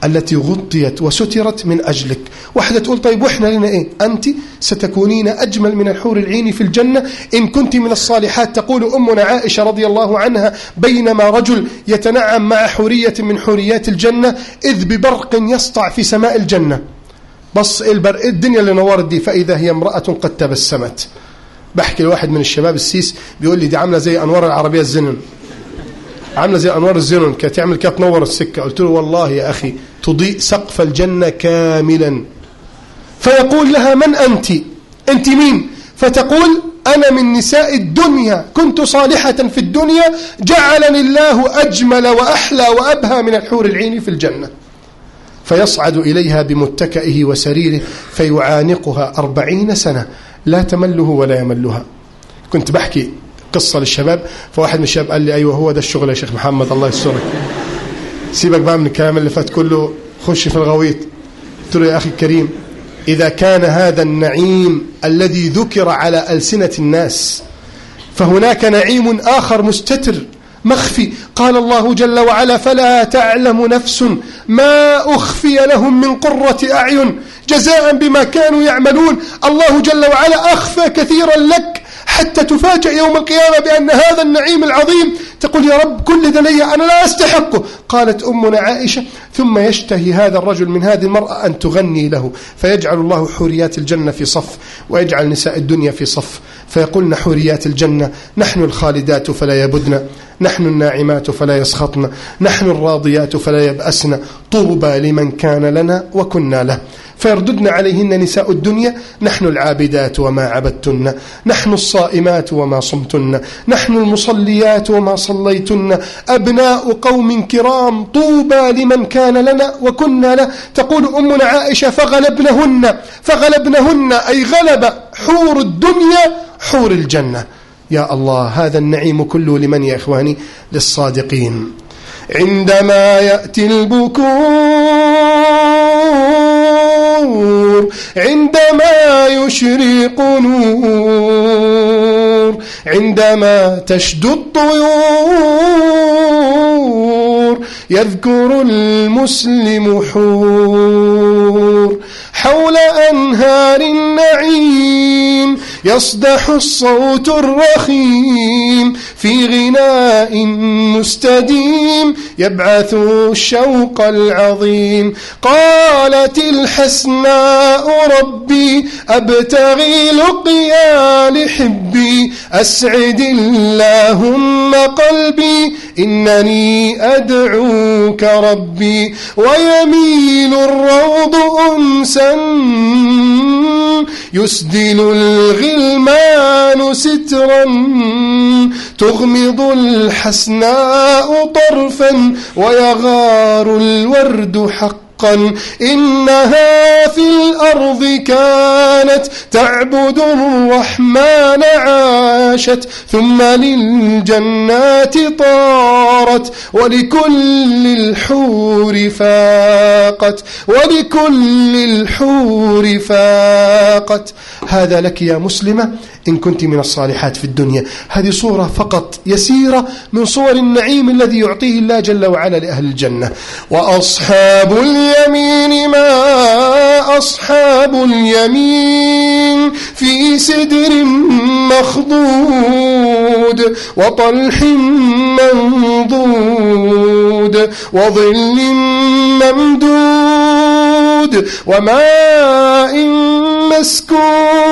التي غطيت وسترت من أجلك. واحدة تقول طيب وإحنا لنا إيه؟ أنت ستكونين أجمل من الحور العين في الجنة. إن كنت من الصالحات تقول أمنا عائشة رضي الله عنها بينما رجل يتنعم مع حورية من حوريات الجنة إذ ببرق يسطع في سماء الجنة. بص البرق الدنيا اللي نورت دي؟ فإذا هي امرأة قد تبسمت. بحكي لواحد من الشباب السيس بيقول لي دي عاملة زي أنوار العربية الزنن. عاملة زي أنوار الزينون كانت تعمل كده تنور السكة. قلت له والله يا أخي تضيء سقف الجنة كاملا. فيقول لها من أنت؟ أنت مين؟ فتقول أنا من نساء الدنيا. كنت صالحة في الدنيا جعلني الله أجمل وأحلى وأبهى من الحور العين في الجنة. فيصعد إليها بمتكئه وسريره فيعانقها أربعين سنة. لا تمله ولا يملها. كنت بحكي قصة للشباب. فواحد من الشباب قال لي أيوة هو ده الشغل يا شيخ محمد الله يسترك. سيبك بقى من الكلام اللي فات كله خش في الغويط. قلت له يا أخي الكريم إذا كان هذا النعيم الذي ذكر على ألسنة الناس فهناك نعيم آخر مستتر مخفي. قال الله جل وعلا فلا تعلم نفس ما أخفي لهم من قرة أعين جزاء بما كانوا يعملون. الله جل وعلا أخفى كثيرا لك حتى تفاجأ يوم القيامة بأن هذا النعيم العظيم تقول يا رب كل ده أنا لا أستحقه قالت أمنا عائشة ثم يشتهي هذا الرجل من هذه المرأة أن تغني له. فيجعل الله حوريات الجنة في صف ويجعل نساء الدنيا في صف. فيقولن حوريات الجنة نحن الخالدات فلا يبدن نحن الناعمات فلا يسخطن نحن الراضيات فلا يبأسن طوبى لمن كان لنا وكنا له. فيرددن عليهن نساء الدنيا نحن العابدات وما عبدتن نحن الصائمات وما صمتن نحن المصليات وما صليتن أبناء قوم كرام طوبى لمن كان لنا وكنا له. تقول أمنا عائشة فغلبنهن فغلبنهن أي غلب حور الدنيا حور الجنة. يا الله هذا النعيم كله لمن يا إخواني؟ للصادقين. عندما يأتي البكور عندما يشرق نور عندما تشدو الطيور يذكر المسلم حور حول أنهار النعيم يصدح الصوت الرخيم في غناء مستديم يبعث الشوق العظيم. قالت الحسناء ربي أبتغي لقيا لحبي أسعد اللهم قلبي إنني أدعوك ربي. ويميل الروض أنسا يسدل الغلمان سترا تغمض الحسناء طرفا ويغار الورد حقا. حقا إنها في الأرض كانت تعبد الرحمن عاشت ثم للجنات طارت ولكل الحور فاقت ولكل الحور فاقت. هذا لك يا مسلمة إن كنت من الصالحات في الدنيا. هذه صورة فقط يسيرة من صور النعيم الذي يعطيه الله جل وعلا لأهل الجنة. وأصحاب اليمين ما أصحاب اليمين في سدر مخضود وطلح منضود وظل ممدود وماء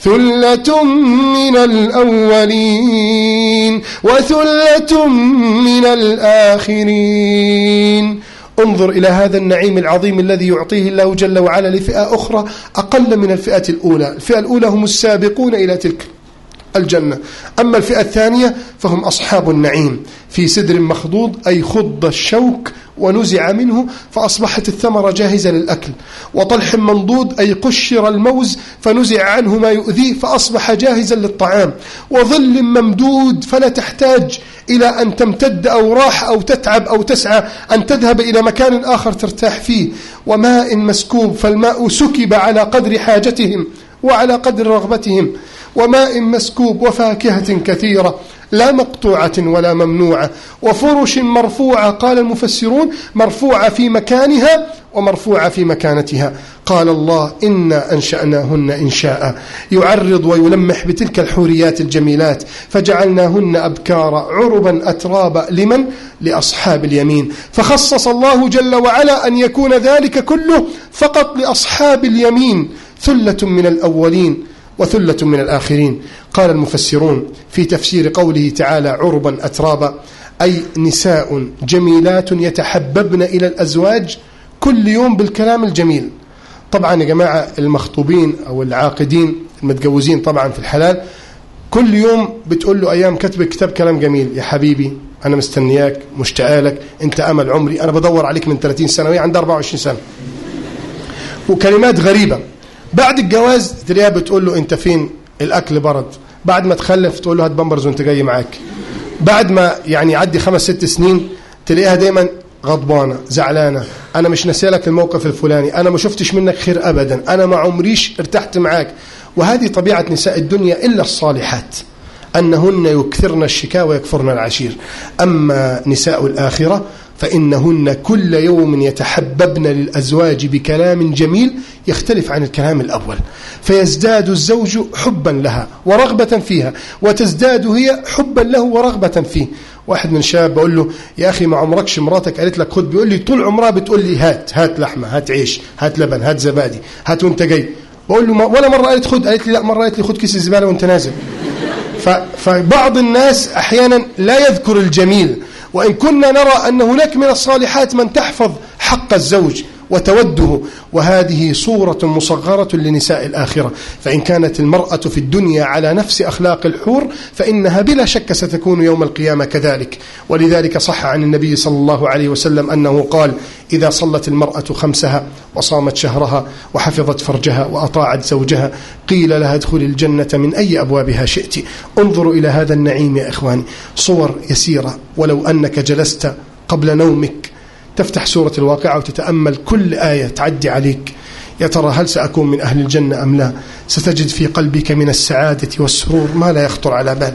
ثلة من الأولين وثلة من الآخرين. انظر إلى هذا النعيم العظيم الذي يعطيه الله جل وعلا لفئة أخرى أقل من الفئة الأولى. الفئة الأولى هم السابقون إلى تلك. الجنة. أما الفئة الثانية فهم أصحاب النعيم. في سدر مخضوض أي خض الشوك ونزع منه فأصبحت الثمرة جاهزة للأكل. وطلح منضود أي قشر الموز فنزع عنه ما يؤذيه فأصبح جاهزا للطعام. وظل ممدود فلا تحتاج إلى أن تمتد أو راح أو تتعب أو تسعى أن تذهب إلى مكان آخر ترتاح فيه. وماء مسكوب فالماء سكب على قدر حاجتهم وعلى قدر رغبتهم. وماء مسكوب وفاكهة كثيرة لا مقطوعة ولا ممنوعة. وفرش مرفوعة قال المفسرون مرفوعة في مكانها ومرفوعة في مكانتها. قال الله إنا أنشأناهن إنشاء. يعرض ويلمح بتلك الحوريات الجميلات فجعلناهن أبكارا عربا أترابا. لمن؟ لأصحاب اليمين. فخصص الله جل وعلا أن يكون ذلك كله فقط لأصحاب اليمين ثلة من الأولين. وثلة من الآخرين. قال المفسرون في تفسير قوله تعالى عربا أترابا أي نساء جميلات يتحببن إلى الأزواج كل يوم بالكلام الجميل. طبعا يا جماعة المخطوبين أو العاقدين المتجوزين طبعا في الحلال كل يوم بتقول له أيام كتب كتاب كلام جميل يا حبيبي أنا مستنياك مشتاق لك أنت أمل عمري أنا بدور عليك من 30 سنة وهي عندها 24 سنة. وكلمات غريبة. بعد الجواز تلاقيها بتقول له انت فين؟ الأكل برد. بعد ما تخلف تقول له هات بامبرز وانت جاي معاك. بعد ما يعني يعدي خمس ست سنين تلاقيها دايما غضبانة زعلانة. أنا مش نسيلك الموقف الفلاني. أنا ما شفتش منك خير أبدا. أنا ما عمريش ارتحت معاك. وهذه طبيعة نساء الدنيا إلا الصالحات. أنهن يكثرن الشكاء ويكفرن العشير. أما نساء الآخرة فإنهن كل يوم يتحببن للأزواج بكلام جميل يختلف عن الكلام الأول. فيزداد الزوج حبا لها ورغبة فيها وتزداد هي حبا له ورغبة فيه. واحد من الشباب بقول له يا أخي ما عمركش مراتك قالت لك خد بيقول لي طول عمرها بتقول لي هات هات لحمة هات عيش هات لبن هات زبادي هات وأنت جاي. بقول له ولا مرة قالت خد قالت لي لا مرة قالت لي خد كيس الزبالة وأنت نازل. فبعض الناس أحيانا لا يذكر الجميل وإن كنا نرى أن هناك من الصالحات من تحفظ حق الزوج وتوده. وهذه صورة مصغرة لنساء الآخرة. فإن كانت المرأة في الدنيا على نفس أخلاق الحور فإنها بلا شك ستكون يوم القيامة كذلك. ولذلك صح عن النبي صلى الله عليه وسلم أنه قال إذا صلت المرأة خمسها وصامت شهرها وحفظت فرجها وأطاعت زوجها قيل لها ادخل الجنة من أي أبوابها شئت انظروا إلى هذا النعيم يا إخواني. صور يسيرة. ولو أنك جلست قبل نومك تفتح سورة الواقعة وتتأمل كل آية تعدي عليك. يا ترى هل سأكون من أهل الجنة أم لا؟ ستجد في قلبك من السعادة والسرور ما لا يخطر على بال.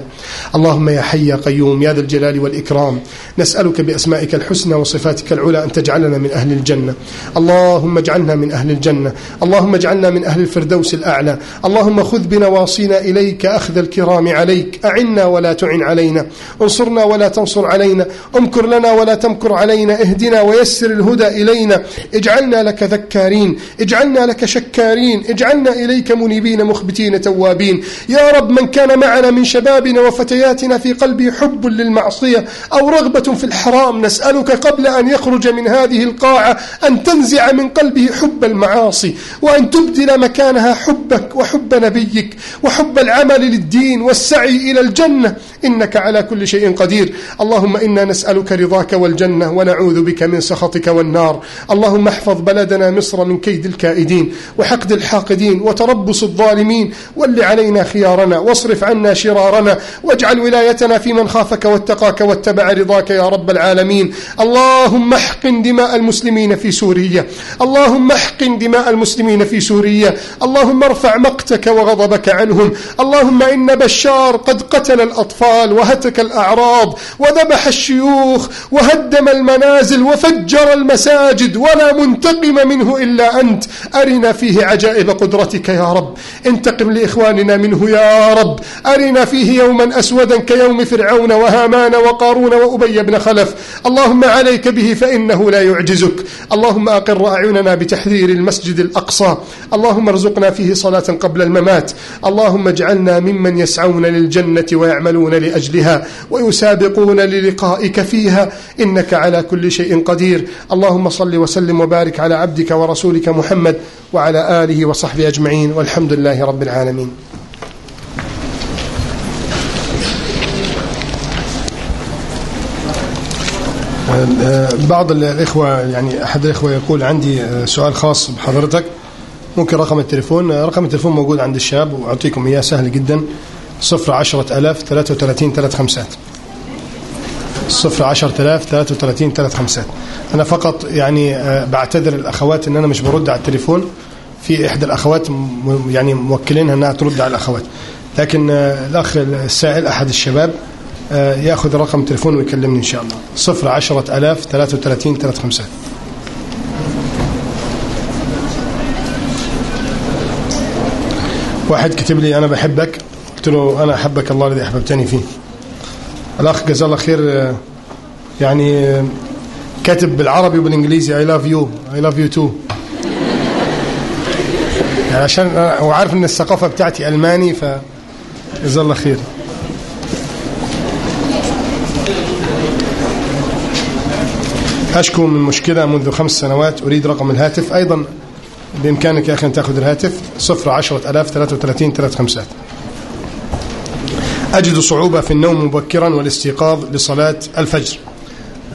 اللهم يا حي يا قيوم يا ذا الجلال والإكرام نسألك بأسمائك الحسنى وصفاتك العلى أن تجعلنا من أهل الجنة. اللهم اجعلنا من أهل الجنة. اللهم اجعلنا من أهل الفردوس الأعلى. اللهم خذ بنواصينا إليك أخذ الكرام عليك. أعنا ولا تعن علينا. انصرنا ولا تنصر علينا. امكر لنا ولا تمكر علينا. اهدنا ويسر الهدى إلينا. اجعلنا لك ذكارين. اجعلنا اجعلنا لك شكارين اجعلنا إليك منيبين مخبتين توابين. يا رب من كان معنا من شبابنا وفتياتنا في قلبه حب للمعصية أو رغبة في الحرام نسألك قبل أن يخرج من هذه القاعة أن تنزع من قلبه حب المعاصي وأن تبدل مكانها حبك وحب نبيك وحب العمل للدين والسعي إلى الجنة. إنك على كل شيء قدير. اللهم إنا نسألك رضاك والجنة ونعوذ بك من سخطك والنار. اللهم احفظ بلدنا مصر من كيد الكائدين وحقد الحاقدين وتربص الظالمين ول علينا خيارنا واصرف عنا شرارنا واجعل ولايتنا في من خافك واتقاك واتبع رضاك يا رب العالمين. اللهم احقن دماء المسلمين في سوريا. اللهم احقن دماء المسلمين في سوريا. اللهم ارفع مقتك وغضبك عنهم. اللهم إن بشار قد قتل الأطفال وهتك الأعراض وذبح الشيوخ وهدم المنازل وفجر المساجد ولا منتقم منه إلا أنت. أرنا فيه عجائب قدرتك يا رب. انتقم لإخواننا منه يا رب. أرنا فيه يوما أسودا كيوم فرعون وهامان وقارون وأبي بن خلف. اللهم عليك به فإنه لا يعجزك. اللهم أقر أعيننا بتحذير المسجد الأقصى. اللهم ارزقنا فيه صلاة قبل الممات. اللهم اجعلنا ممن يسعون للجنة ويعملون لأجلها ويسابقون للقائك فيها. إنك على كل شيء قدير. اللهم صل وسلم وبارك على عبدك ورسولك محمد وعلى آله وصحبه أجمعين والحمد لله رب العالمين. بعض الإخوة يعني أحد الإخوة يقول عندي سؤال خاص بحضرتك. ممكن رقم التليفون؟ رقم التليفون موجود عند الشاب وأعطيكم إياه سهل جدا. صفر عشرة ألاف ثلاثة وثلاثين ثلاث خمسات. صفر عشرة ألاف ثلاثة وثلاثين ثلاث خمسات. أنا فقط يعني بعتذر الأخوات أن أنا مش برد على التليفون. في إحدى الأخوات يعني موكلينها أنها ترد على الأخوات. لكن الأخ السائل أحد الشباب يأخذ رقم تليفون ويكلمني إن شاء الله. صفر عشرة ألاف ثلاثة وثلاثين ثلاث خمسات. واحد كتب لي أنا بحبك. قلت له أنا أحبك الله الذي أحببتني فيه. الأخ جزاه الله خير يعني كاتب بالعربي وبالإنجليزي I love you I love you too. يعني عشان هو عارف إن الثقافة بتاعتي ألماني فجزاه الله خير. أشكو من مشكلة منذ خمس سنوات أريد رقم الهاتف. أيضا بإمكانك يا أخي أن تأخذ الهاتف صفر عشرة ألاف ثلاثة وثلاثين ثلاث خمسات. أجد صعوبة في النوم مبكرا والاستيقاظ لصلاة الفجر.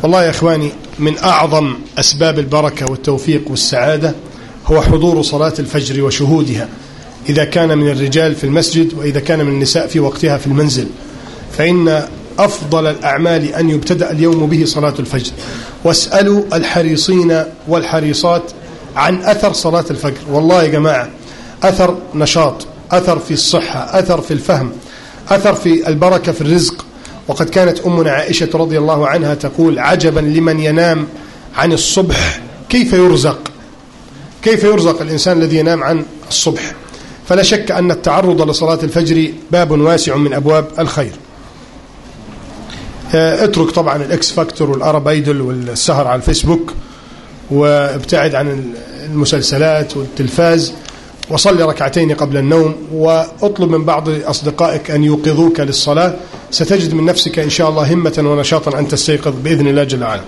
والله يا إخواني من أعظم أسباب البركة والتوفيق والسعادة هو حضور صلاة الفجر وشهودها إذا كان من الرجال في المسجد وإذا كان من النساء في وقتها في المنزل. فإن أفضل الأعمال أن يبتدأ اليوم به صلاة الفجر. واسألوا الحريصين والحريصات عن أثر صلاة الفجر. والله يا جماعة أثر نشاط أثر في الصحة أثر في الفهم أثر في البركة في الرزق. وقد كانت أمنا عائشة رضي الله عنها تقول عجبا لمن ينام عن الصبح. كيف يرزق؟ كيف يرزق الإنسان الذي ينام عن الصبح؟ فلا شك أن التعرض لصلاة الفجر باب واسع من أبواب الخير. اترك طبعا ال X Factor وال Arab Idol والسهر على الفيسبوك وابتعد عن المسلسلات والتلفاز. وصلي ركعتين قبل النوم وأطلب من بعض أصدقائك أن يوقظوك للصلاة ستجد من نفسك إن شاء الله همة ونشاطا أن تستيقظ بإذن الله جل وعلا.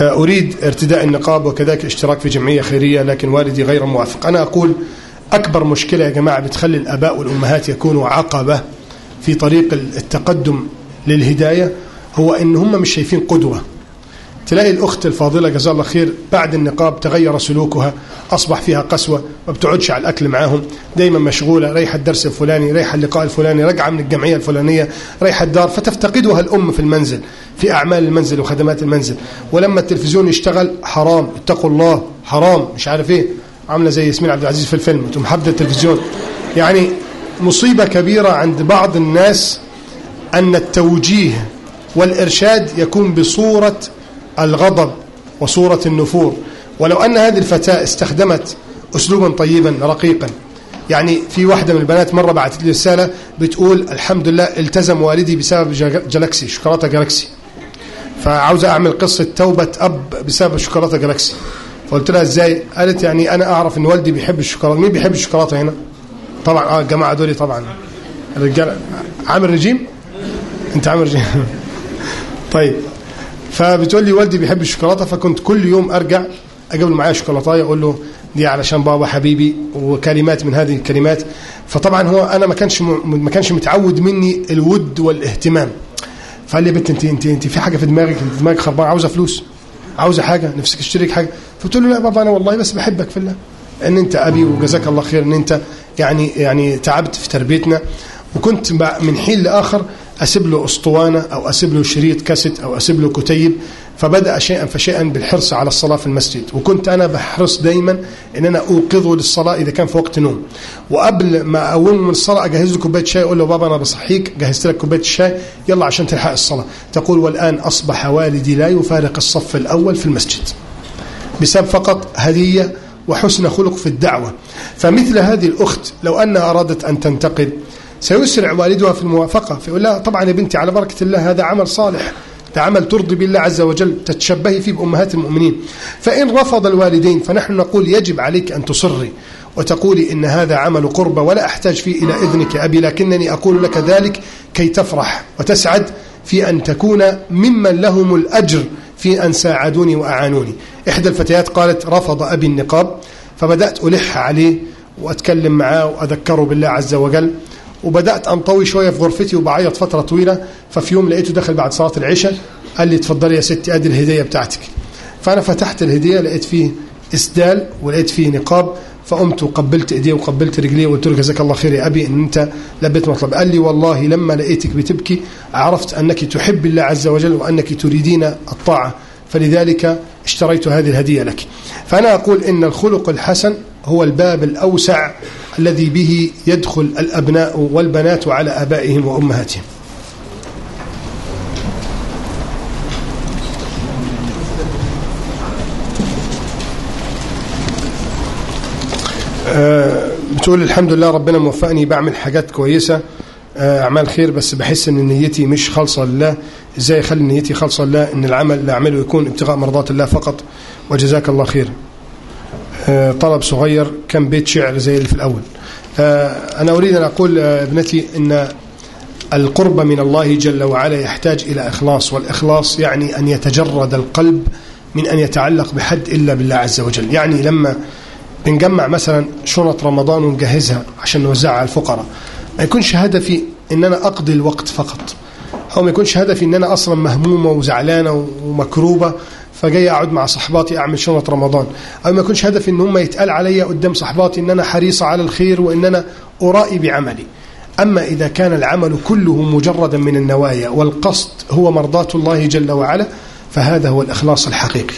أريد ارتداء النقاب وكذلك الاشتراك في جمعية خيرية لكن والدي غير موافق. أنا أقول أكبر مشكلة يا جماعة بتخلي الآباء والأمهات يكونوا عقبة في طريق التقدم للهداية هو إن هم مش شايفين قدوة تلاقي الأخت الفاضلة جزاها الله خير بعد النقاب تغير سلوكها أصبح فيها قسوة ما بتقعدش على الأكل معاهم دايما مشغولة رايحة الدرس الفلاني رايحة اللقاء الفلاني راجعة من الجمعية الفلانية رايحة الدار فتفتقدها الأم في المنزل في أعمال المنزل وخدمات المنزل. ولما التلفزيون يشتغل حرام اتقوا الله حرام مش عارف إيه. عاملة زي ياسمين عبد العزيز في الفيلم تقوم التلفزيون. يعني مصيبة كبيرة عند بعض الناس أن التوجيه والإرشاد يكون بصورة الغضب وصورة النفور. ولو أن هذه الفتاة استخدمت أسلوبا طيبا رقيقا. يعني في واحدة من البنات مرة بعثت لي رسالة بتقول الحمد لله التزم والدي بسبب جالاكسي شوكولاتة جالاكسي. فعاوز أعمل قصة توبة أب بسبب شوكولاتة جالاكسي. فقلت لها إزاي؟ قالت يعني أنا أعرف إن والدي بيحب الشوكولاتة. مين بيحب الشوكولاتة هنا؟ طبعا آه الجماعة دول طبعا. الرجاله عامل رجيم أنت عامل رجيم طيب. فبتقول لي والدي بيحب الشوكولاتة فكنت كل يوم أرجع أجيب له معايا شوكولاته أقول له دي علشان بابا حبيبي وكلمات من هذه الكلمات. فطبعا هو أنا ما كانش ما كانش متعود مني الود والاهتمام. فقال لي يا بنت انت انت أنت في حاجة في دماغك؟ أنت دماغك خربانة عاوزة فلوس عاوزة حاجة نفسك تشتري حاجة. فقلت له لا بابا أنا والله بس بحبك في الله إن أنت أبي وجزاك الله خير إن أنت يعني يعني تعبت في تربيتنا. وكنت من حين لآخر أسيب له أسطوانة أو أسيب له شريط كاسيت أو أسيب له كتيب فبدأ شيئا فشيئا بالحرص على الصلاة في المسجد. وكنت أنا بحرص دايما إن أنا أوقظه للصلاة إذا كان في وقت نوم. وقبل ما أقوم من الصلاة أجهز له كوباية شاي أقول له بابا أنا بصحيك جهزت لك كوباية الشاي يلا عشان تلحق الصلاة. تقول والآن أصبح والدي لا يفارق الصف الأول في المسجد. بسبب فقط هدية وحسن خلق في الدعوة. فمثل هذه الأخت لو أنها أرادت أن تنتقل سيسرع والدها في الموافقة. فيقول لها طبعا يا بنتي على بركة الله هذا عمل صالح. ده عمل ترضي بالله عز وجل تتشبهي فيه بأمهات المؤمنين. فإن رفض الوالدين فنحن نقول يجب عليك أن تصري وتقولي إن هذا عمل قربة ولا أحتاج فيه إلى إذنك أبي لكنني أقول لك ذلك كي تفرح وتسعد في أن تكون ممن لهم الأجر في أن ساعدوني وأعانوني. إحدى الفتيات قالت رفض أبي النقاب فبدأت ألح عليه وأتكلم معاه وأذكره بالله عز وجل. وبدأت انطوي شوية في غرفتي وبعيط فترة طويلة ففي يوم لقيته دخل بعد صلاة العشاء قال لي اتفضلي يا ستي أدي الهدية بتاعتك. فأنا فتحت الهدية لقيت فيه إسدال ولقيت فيه نقاب فقمت وقبلت إيديه وقبلت رجليه وقلت له جزاك الله خير يا أبي إن أنت لبيت مطلب. قال لي والله لما لقيتك بتبكي عرفت أنك تحب الله عز وجل وأنك تريدين الطاعة فلذلك اشتريت هذه الهدية لك. فأنا أقول إن الخلق الحسن هو الباب الأوسع الذي به يدخل الأبناء والبنات على آبائهم وأمهاتهم. بتقول الحمد لله ربنا موفقني بعمل حاجات كويسة أعمال خير بس بحس إن نيتي مش خالصة لله. إزاي أخلي نيتي خالصة لله؟ إن العمل اللي أعمله يكون ابتغاء مرضات الله فقط. وجزاك الله خير. طلب صغير كم بيت شعر زي اللي في الأول. أنا أريد أن أقول ابنتي أن القرب من الله جل وعلا يحتاج إلى إخلاص والإخلاص يعني أن يتجرد القلب من أن يتعلق بحد إلا بالله عز وجل. يعني لما بنجمع مثلا شنط رمضان ونجهزها عشان نوزعها على الفقراء ما يكونش هدفي إن أنا أقضي الوقت فقط أو ما يكونش هدفي إن أنا أصلا مهمومة وزعلانة ومكروبة. فجاي أقعد مع صحباتي أعمل شنط رمضان. أو ما يكونش هدفي إن هم يتقال عليا قدام صحباتي إن أنا حريصه على الخير وإن أنا أرائي بعملي. أما إذا كان العمل كله مجردا من النوايا والقصد هو مرضاة الله جل وعلا فهذا هو الإخلاص الحقيقي.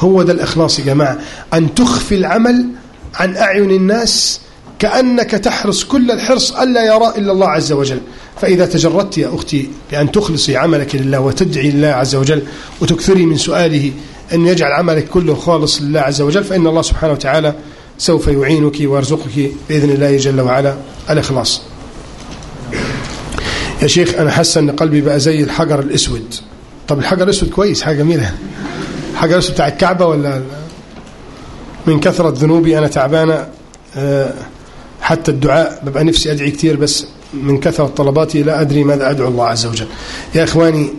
هو ده الإخلاص يا جماعة. أن تخفي العمل عن أعين الناس كأنك تحرص كل الحرص ألا يرى إلا الله عز وجل. فإذا تجردت يا أختي بأن تخلصي عملك لله وتدعي الله عز وجل وتكثري من سؤاله أن يجعل عملك كله خالص لله عز وجل فإن الله سبحانه وتعالى سوف يعينك ويرزقك بإذن الله جل وعلا. الإخلاص. يا شيخ أنا حاسة أن قلبي بقى زي الحجر الأسود. طب الحجر الأسود كويس حاجة جميلة. الحجر الأسود بتاع الكعبة ولا من كثرة ذنوبي أنا تعبانة. حتى الدعاء ببقى نفسي أدعي كتير بس من كثرة طلباتي لا أدري ماذا أدعو الله عز وجل. يا إخواني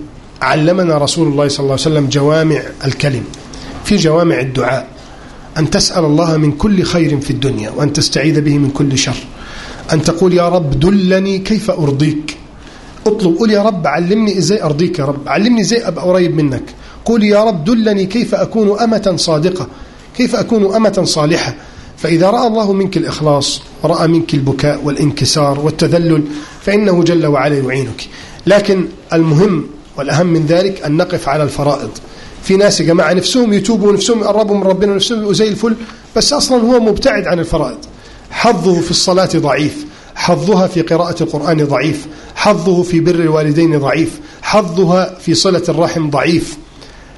علمنا رسول الله صلى الله عليه وسلم جوامع الكلم. في جوامع الدعاء. أن تسأل الله من كل خير في الدنيا وأن تستعيذ به من كل شر. أن تقول يا رب دلني كيف أرضيك. اطلب قول يا رب علمني إزاي أرضيك يا رب علمني إزاي أبقى قريب منك. قول يا رب دلني كيف أكون أمة صادقة. كيف أكون أمة صالحة؟ فإذا رأى الله منك الإخلاص ورأى منك البكاء والانكسار والتذلل فإنه جل وعلا يعينك. لكن المهم والأهم من ذلك أن نقف على الفرائض. في ناس يا جماعة نفسهم يتوبوا ونفسهم يقربوا من ربنا ونفسهم زي الفل بس أصلا هو مبتعد عن الفرائض. حظه في الصلاة ضعيف حظها في قراءة القرآن ضعيف حظه في بر الوالدين ضعيف حظها في صلة الرحم ضعيف.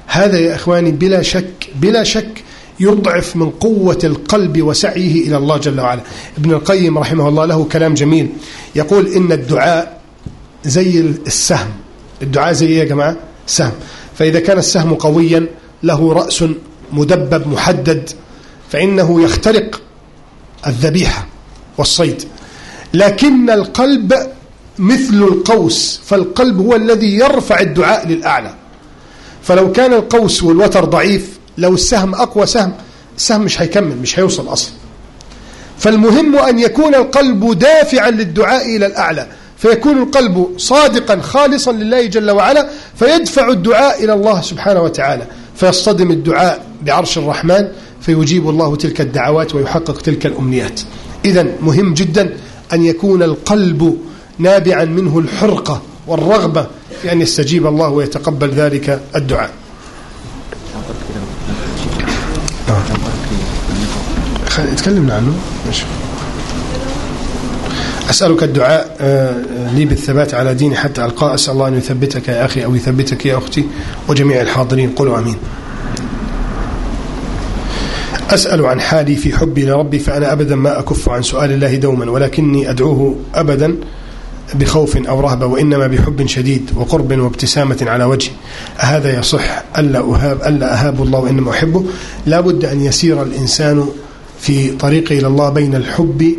هذا يا إخواني بلا شك بلا شك يضعف من قوة القلب وسعيه إلى الله جل وعلا. ابن القيم رحمه الله له كلام جميل. يقول إن الدعاء زي السهم. الدعاء زي إيه يا جماعة؟ سهم. فإذا كان السهم قويا له رأس مدبب محدد فإنه يخترق الذبيحة والصيد. لكن القلب مثل القوس فالقلب هو الذي يرفع الدعاء للأعلى. فلو كان القوس والوتر ضعيف لو السهم أقوى سهم السهم مش هيكمل مش هيوصل أصلا. فالمهم أن يكون القلب دافعا للدعاء إلى الأعلى فيكون القلب صادقا خالصا لله جل وعلا فيدفع الدعاء إلى الله سبحانه وتعالى. فيصطدم الدعاء بعرش الرحمن فيجيب الله تلك الدعوات ويحقق تلك الأمنيات. إذا مهم جدا أن يكون القلب نابعا منه الحرقة والرغبة في أن يستجيب الله ويتقبل ذلك الدعاء. تكلمنا عنه ماشي. أسألك الدعاء لي بالثبات على ديني حتى ألقى أسأل الله أن يثبتك يا أخي أو يثبتك يا أختي وجميع الحاضرين. قولوا أمين. أسأل عن حالي في حبي لربي فأنا أبدا ما أكف عن سؤال الله دوما ولكني أدعوه أبدا. بخوف أو رهبة وإنما بحب شديد وقرب وابتسامة على وجهي. هذا يصح ألا أهاب, ألا أهاب الله وإنما أحبه. لا بد أن يسير الإنسان في طريقه إلى الله بين الحب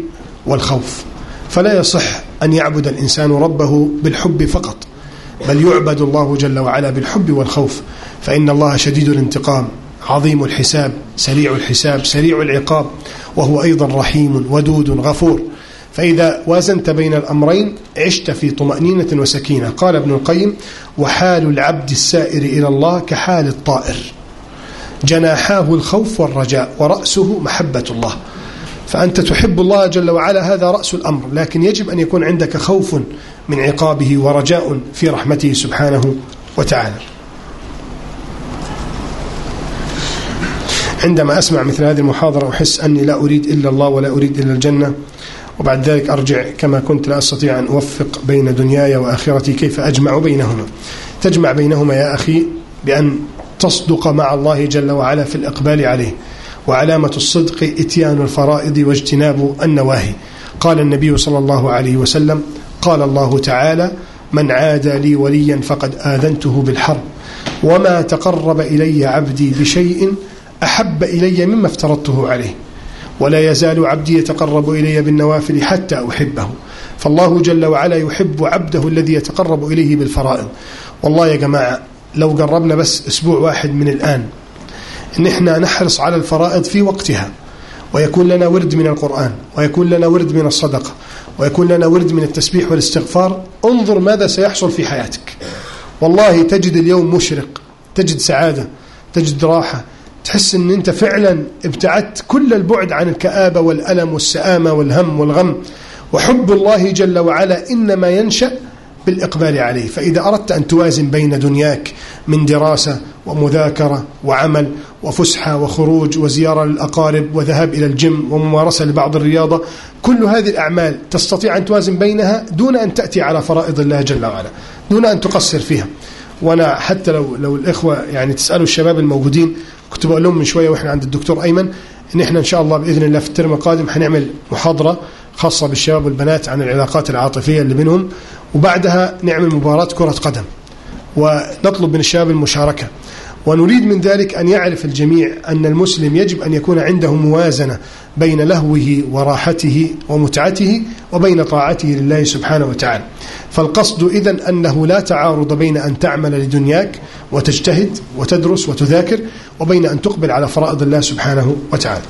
والخوف. فلا يصح أن يعبد الإنسان ربه بالحب فقط بل يعبد الله جل وعلا بالحب والخوف. فإن الله شديد الانتقام عظيم الحساب سريع الحساب سريع العقاب وهو أيضا رحيم ودود غفور. فإذا وازنت بين الأمرين عشت في طمأنينة وسكينة. قال ابن القيم وحال العبد السائر إلى الله كحال الطائر. جناحاه الخوف والرجاء ورأسه محبة الله. فأنت تحب الله جل وعلا هذا رأس الأمر. لكن يجب أن يكون عندك خوف من عقابه ورجاء في رحمته سبحانه وتعالى. عندما أسمع مثل هذه المحاضرة أحس أني لا أريد إلا الله ولا أريد إلا الجنة. وبعد ذلك أرجع كما كنت لا أستطيع أن أوفق بين دنياي وآخرتي كيف أجمع بينهما؟ تجمع بينهما يا أخي بأن تصدق مع الله جل وعلا في الإقبال عليه. وعلامة الصدق إتيان الفرائض واجتناب النواهي. قال النبي صلى الله عليه وسلم قال الله تعالى من عادى لي وليا فقد آذنته بالحرب. وما تقرب إلي عبدي بشيء أحب إلي مما افترضته عليه. ولا يزال عبدي يتقرب إلي بالنوافل حتى أحبه. فالله جل وعلا يحب عبده الذي يتقرب إليه بالفرائض. والله يا جماعة لو قربنا بس أسبوع واحد من الآن إن إحنا نحرص على الفرائض في وقتها. ويكون لنا ورد من القرآن ويكون لنا ورد من الصدقة ويكون لنا ورد من التسبيح والاستغفار. انظر ماذا سيحصل في حياتك. والله تجد اليوم مشرق تجد سعادة تجد راحة تحس إن أنت فعلا ابتعدت كل البعد عن الكآبة والألم والسآمة والهم والغم. وحب الله جل وعلا إنما ينشأ بالإقبال عليه. فإذا أردت أن توازن بين دنياك من دراسة ومذاكرة وعمل وفسحة وخروج وزيارة للأقارب وذهاب إلى الجيم وممارسة لبعض الرياضة كل هذه الأعمال تستطيع أن توازن بينها دون أن تأتي على فرائض الله جل وعلا دون أن تقصر فيها. وأنا حتى لو, لو الإخوة يعني تسألوا الشباب الموجودين كنت بقول لهم من شوية وإحنا عند الدكتور أيمن إن إحنا إن شاء الله بإذن الله في الترم القادم هنعمل محاضرة خاصة بالشباب والبنات عن العلاقات العاطفية اللي بينهم وبعدها نعمل مباراة كرة قدم ونطلب من الشباب المشاركة. ونريد من ذلك أن يعرف الجميع أن المسلم يجب أن يكون عنده موازنة بين لهوه وراحته ومتعته وبين طاعته لله سبحانه وتعالى. فالقصد إذن أنه لا تعارض بين أن تعمل لدنياك وتجتهد وتدرس وتذاكر وبين أن تقبل على فرائض الله سبحانه وتعالى.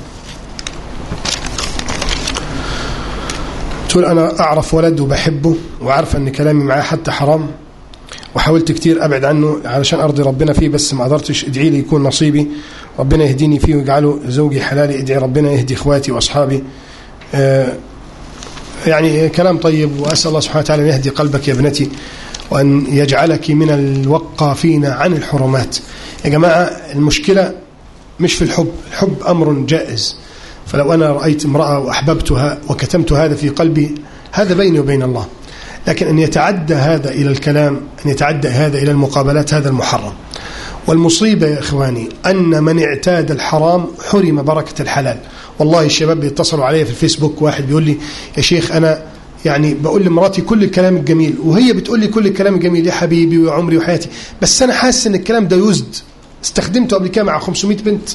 تقول أنا أعرف ولد وبحبه وعارف أن كلامي معاه حتى حرام. وحاولت كتير أبعد عنه علشان أرضي ربنا فيه بس ما قدرتش. ادعي لي يكون نصيبي. ربنا يهديني فيه ويجعله زوجي حلالي ادعي ربنا يهدي إخواتي وأصحابي. آه يعني كلام طيب وأسأل الله سبحانه وتعالى أن يهدي قلبك يا ابنتي وأن يجعلك من الوقافين عن الحرمات. يا جماعة المشكلة مش في الحب. الحب أمر جائز. فلو أنا رأيت امرأة وأحببتها وكتمت هذا في قلبي هذا بيني وبين الله. لكن أن يتعدى هذا إلى الكلام أن يتعدى هذا إلى المقابلات هذا المحرم. والمصيبة يا إخواني أن من اعتاد الحرام حرم بركة الحلال. والله الشباب بيتصلوا علي في الفيسبوك واحد بيقول لي يا شيخ أنا يعني بقول لمراتي كل الكلام الجميل وهي بتقول لي كل الكلام الجميل يا حبيبي وعمري وحياتي بس أنا حاسس أن الكلام ده يزد استخدمته قبل كده مع 500 بنت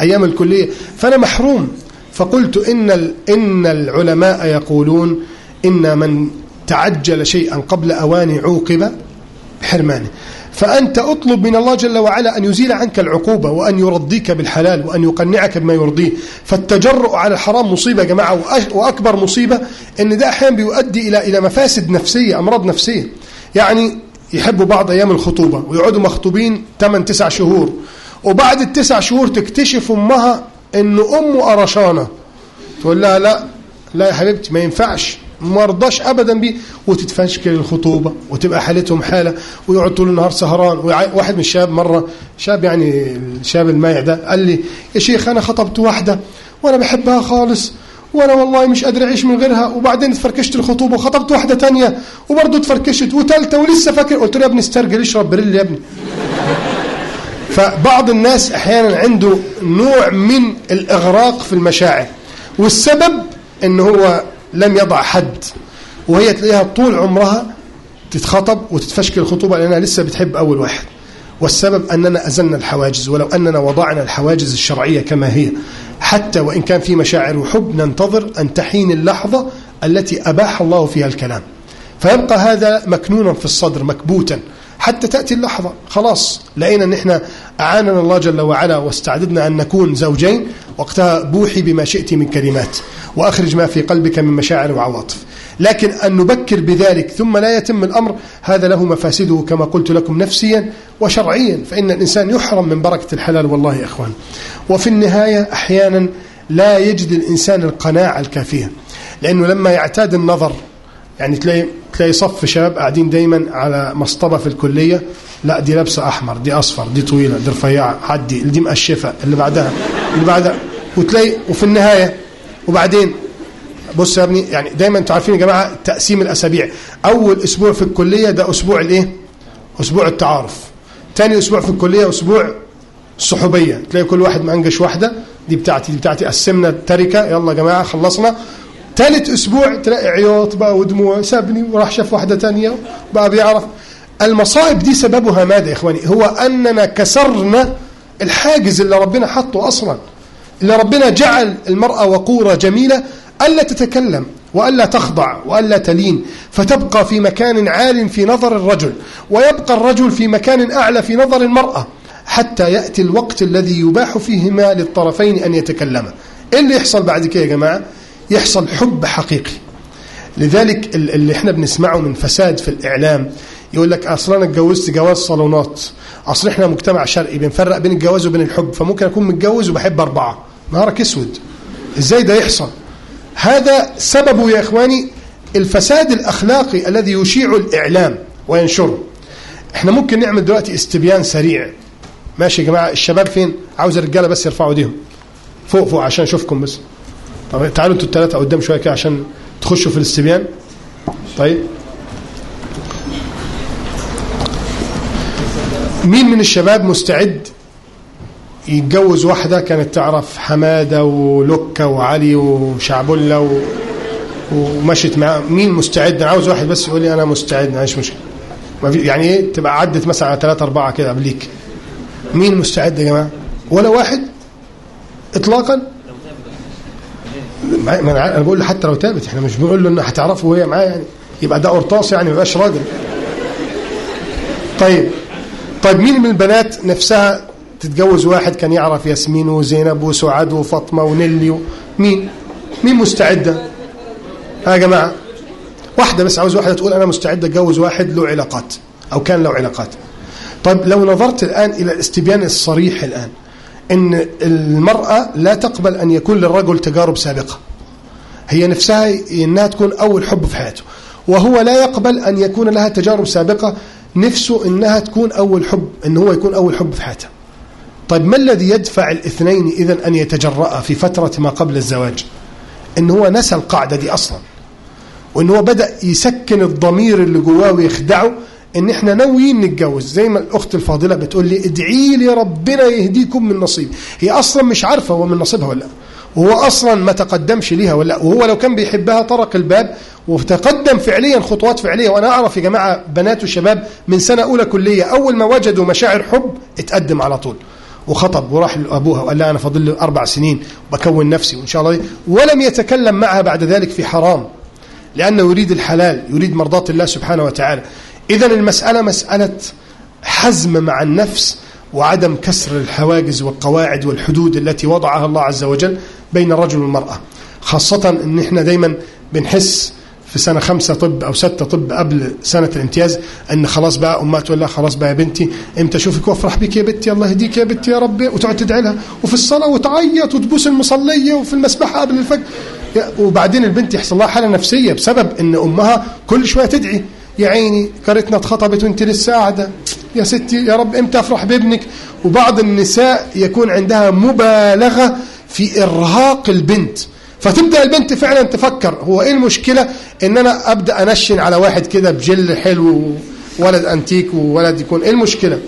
أيام الكلية فأنا محروم. فقلت إن, إن العلماء يقولون إن من تعجل شيئا قبل أوان عوقب بحرمانه فأنت أطلب من الله جل وعلا أن يزيل عنك العقوبة وأن يرضيك بالحلال وأن يقنعك بما يرضيه. فالتجرؤ على الحرام مصيبة يا جماعة وأكبر مصيبة أن ده أحيانا بيؤدي إلى إلى مفاسد نفسية أمراض نفسية. يعني يحبوا بعض أيام الخطوبة ويقعدوا مخطوبين 8 9 شهور وبعد التسع شهور تكتشف أمها أن أمه قرشانة تقول لها لا لا يا حبيبتي ما ينفعش. ما رضاش ابدا بيه وتتفشكل الخطوبة وتبقى حالتهم حالة ويقعد طول النهار سهران. واحد من الشباب مرة شاب يعني الشاب المايع ده قال لي يا شيخ أنا خطبت واحدة وأنا بحبها خالص وأنا والله مش قادر أعيش من غيرها وبعدين اتفركشت الخطوبة وخطبت واحدة تانية وبرضه اتفركشت وثالثه ولسه فاكر. قلت له يا ابني استرجل اشرب بريل يا ابني. فبعض الناس أحيانا عنده نوع من الإغراق في المشاعر والسبب إن هو لم يضع حد. وهي تلاقيها طول عمرها تتخطب وتتفشكل الخطوبة لأنها لسه بتحب أول واحد. والسبب أننا أزلنا الحواجز ولو أننا وضعنا الحواجز الشرعية كما هي. حتى وإن كان في مشاعر وحب ننتظر أن تحين اللحظة التي أباح الله فيها الكلام. فيبقى هذا مكنونا في الصدر مكبوتا. حتى تأتي اللحظة. خلاص لقينا أن إحنا أعاننا الله جل وعلا واستعددنا أن نكون زوجين. وقتها بوحي بما شئت من كلمات. وأخرج ما في قلبك من مشاعر وعواطف. لكن أن نبكر بذلك ثم لا يتم الأمر هذا له مفاسده كما قلت لكم نفسيا وشرعيا. فإن الإنسان يحرم من بركة الحلال والله يا إخوان. وفي النهاية أحيانا لا يجد الإنسان القناعة الكافية. لأنه لما يعتاد النظر يعني تلاقي تلاقي صف شباب قاعدين دايما على مصطبه في الكلية. لا دي لابسة أحمر دي أصفر دي طويلة دي رفيعة عدي دي مقشفة اللي بعدها اللي بعدها. وتلاقي وفي النهاية وبعدين بص يا ابني يعني دايما أنتوا عارفين يا جماعة تقسيم الأسابيع. أول أسبوع في الكلية ده أسبوع الإيه؟ أسبوع التعارف. ثاني أسبوع في الكلية أسبوع الصحوبيه تلاقي كل واحد منجش واحدة. دي بتاعتي دي بتاعتي. قسمنا التركة. يلا يا جماعة خلصنا. ثالث أسبوع تلاقي عياط بقى ودموع سابني وراح شاف واحدة ثانية بقى بيعرف. المصائب دي سببها ماذا يا إخواني؟ هو أننا كسرنا الحاجز اللي ربنا حطه أصلا. اللي ربنا جعل المرأة وقورة جميلة ألا تتكلم وألا تخضع وألا تلين. فتبقى في مكان عال في نظر الرجل ويبقى الرجل في مكان أعلى في نظر المرأة حتى يأتي الوقت الذي يباح فيهما للطرفين أن يتكلما. إيه اللي يحصل بعد كده يا جماعة؟ يحصل حب حقيقي. لذلك اللي إحنا بنسمعه من فساد في الإعلام يقول لك أصلا أنا اتجوزت جواز صالونات أصل إحنا مجتمع شرقي بنفرق بين الجواز وبين الحب فممكن أكون متجوز وبحب أربعة نهارك أسود. إزاي ده يحصل؟ هذا سببه يا إخواني الفساد الأخلاقي الذي يشيع الإعلام وينشره. إحنا ممكن نعمل دلوقتي استبيان سريع. ماشي يا جماعة الشباب فين؟ عاوز الرجالة بس يرفعوا ايديهم. فوق فوق عشان أشوفكم بس. طب تعالوا أنتوا الثلاثة قدام شوية كده عشان تخشوا في الاستبيان. طيب. مين من الشباب مستعد يتجوز واحدة كانت تعرف حمادة ولكة وعلي وشعبلة و... ومشت معاه مين مستعد؟ أنا عاوز واحد بس يقول لي أنا مستعد ما مشكله ما في يعني إيه؟ تبقى عدت مثلا على ثلاثة أربعة كده قبليك. مين مستعد يا جماعة؟ ولا واحد؟ إطلاقا؟ ما أنا بقول له حتى لو تابت إحنا مش بنقول له ان هتعرفه وهي معاه يعني. يبقى ده قرطاس يعني ما يبقاش راجل. طيب. طيب مين من البنات نفسها تتجوز واحد كان يعرف ياسمين وزينب وسعاد وفاطمة ونيلي مين؟ مين مستعدة؟ ها يا جماعة. واحدة بس عاوز واحدة تقول أنا مستعدة أتجوز واحد له علاقات أو كان له علاقات. طيب لو نظرت الآن إلى الاستبيان الصريح الآن إن المرأة لا تقبل أن يكون للرجل تجارب سابقة. هي نفسها إنها تكون أول حب في حياته. وهو لا يقبل أن يكون لها تجارب سابقة. نفسه إنها تكون أول حب إن هو يكون أول حب في حياته. طيب ما الذي يدفع الاثنين اذا أن يتجرأ في فترة ما قبل الزواج؟ إن هو نسى القاعدة دي أصلا. وإن هو بدأ يسكن الضمير اللي جواه ويخدعه إن إحنا ناويين نتجوز زي ما الأخت الفاضلة بتقول لي ادعي لي ربنا يهديكم من نصيب. هي أصلا مش عارفة هو من نصيبها ولا لأ. وهو أصلا ما تقدمش ليها ولا وهو لو كان بيحبها طرق الباب وتقدم فعليا خطوات فعلية. وأنا أعرف يا جماعة بنات وشباب من سنة أولى كلية أول ما وجدوا مشاعر حب اتقدم على طول. وخطب وراح لأبوها وقال لها أنا فاضل لي أربع سنين بكون نفسي وإن شاء الله. ولم يتكلم معها بعد ذلك في حرام لأنه يريد الحلال يريد مرضاة الله سبحانه وتعالى. إذا المسألة مسألة حزم مع النفس وعدم كسر الحواجز والقواعد والحدود التي وضعها الله عز وجل بين الرجل والمرأة. خاصة إن إحنا دايما بنحس في سنة خمسة طب أو ستة طب قبل سنة الامتياز أن خلاص بقى أمها تقول لها خلاص بقى يا بنتي إمتى أشوفك؟ وأفرح بك يا بنتي الله يهديك يا بنتي يا رب وتقعد تدعي لها وفي الصلاة وتعيط وتبوس المصلية وفي المسبحة قبل الفجر. وبعدين البنت يحصل لها حالة نفسية بسبب أن أمها كل شوية تدعي. يا عيني كارتنا اتخطبت وانت لسه قاعدة. يا ستي يا رب إمتى افرح بابنك؟ وبعض النساء يكون عندها مبالغة في إرهاق البنت. فتبدأ البنت فعلا تفكر هو إيه المشكلة؟ إن أنا أبدأ أنشن على واحد كده بجل حلو ولد أنتيك وولد يكون إيه المشكلة؟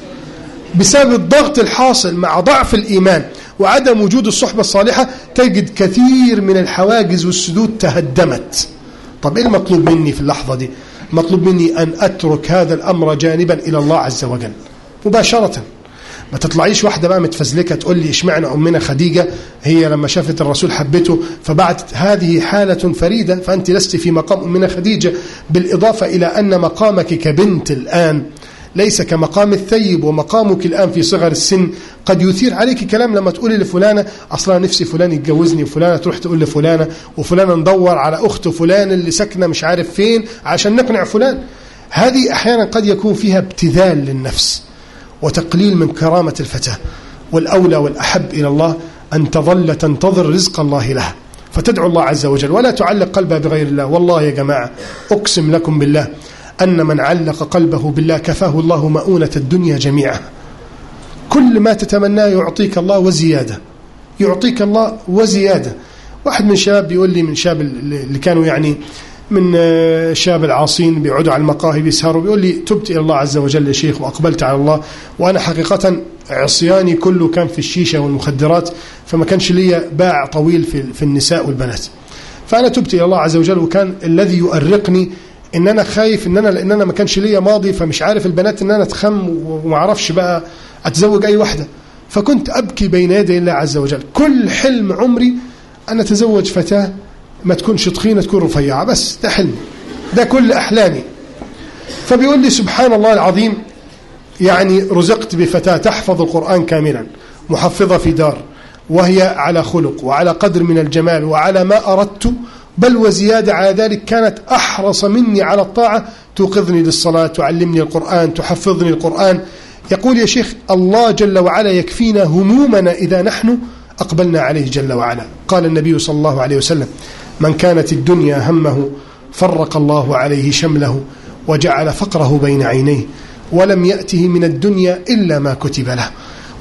بسبب الضغط الحاصل مع ضعف الإيمان وعدم وجود الصحبة الصالحة تجد كثير من الحواجز والسدود تهدمت. طب إيه المطلوب مني في اللحظة دي؟ مطلوب مني أن أترك هذا الأمر جانبا إلى الله عز وجل. مباشرة. ما تطلعيش واحدة بقى متفزلكة تقول لي اشمعنى أمنا خديجة؟ هي لما شافت الرسول حبته فبعتت هذه حالة فريدة فأنت لست في مقام أمنا خديجة بالإضافة إلى أن مقامك كبنت الآن. ليس كمقام الثيب ومقامك الآن في صغر السن. قد يثير عليك كلام لما تقولي لفلانة أصلا نفسي فلان يتجوزني وفلانة تروح تقول لفلانة وفلانة ندور على أخت فلان اللي ساكنة مش عارف فين عشان نقنع فلان. هذه أحيانا قد يكون فيها ابتذال للنفس وتقليل من كرامة الفتاة والأولى والأحب إلى الله أن تظل تنتظر رزق الله لها. فتدعو الله عز وجل. ولا تعلق قلبها بغير الله. والله يا جماعة أقسم لكم بالله أن من علق قلبه بالله كفاه الله مؤونة الدنيا جميعا. كل ما تتمناه يعطيك الله وزيادة. يعطيك الله وزيادة. واحد من الشباب بيقول لي من شاب اللي كانوا يعني من الشباب العاصين بيقعدوا على المقاهي بيسهروا بيقول لي تبت إلى الله عز وجل يا شيخ وأقبلت على الله. وأنا حقيقة عصياني كله كان في الشيشة والمخدرات فما كانش لي باع طويل في النساء والبنات. فأنا تبت إلى الله عز وجل وكان الذي يؤرقني إن أنا خايف إن أنا لأن أنا ما كانش ليا ماضي فمش عارف البنات إن أنا أتخم وما أعرفش بقى أتزوج أي واحدة. فكنت أبكي بين يدي الله عز وجل. كل حلم عمري أن أتزوج فتاة ما تكونش تخينة تكون رفيعة. بس ده حلم. ده كل أحلامي. فبيقول لي سبحان الله العظيم يعني رزقت بفتاة تحفظ القرآن كاملا محفظة في دار وهي على خلق وعلى قدر من الجمال وعلى ما أردت بل وزيادة على ذلك كانت أحرص مني على الطاعة. توقظني للصلاة تعلمني القرآن تحفظني القرآن. يقول يا شيخ الله جل وعلا يكفينا همومنا إذا نحن أقبلنا عليه جل وعلا. قال النبي صلى الله عليه وسلم من كانت الدنيا همه فرق الله عليه شمله وجعل فقره بين عينيه ولم يأته من الدنيا إلا ما كتب له.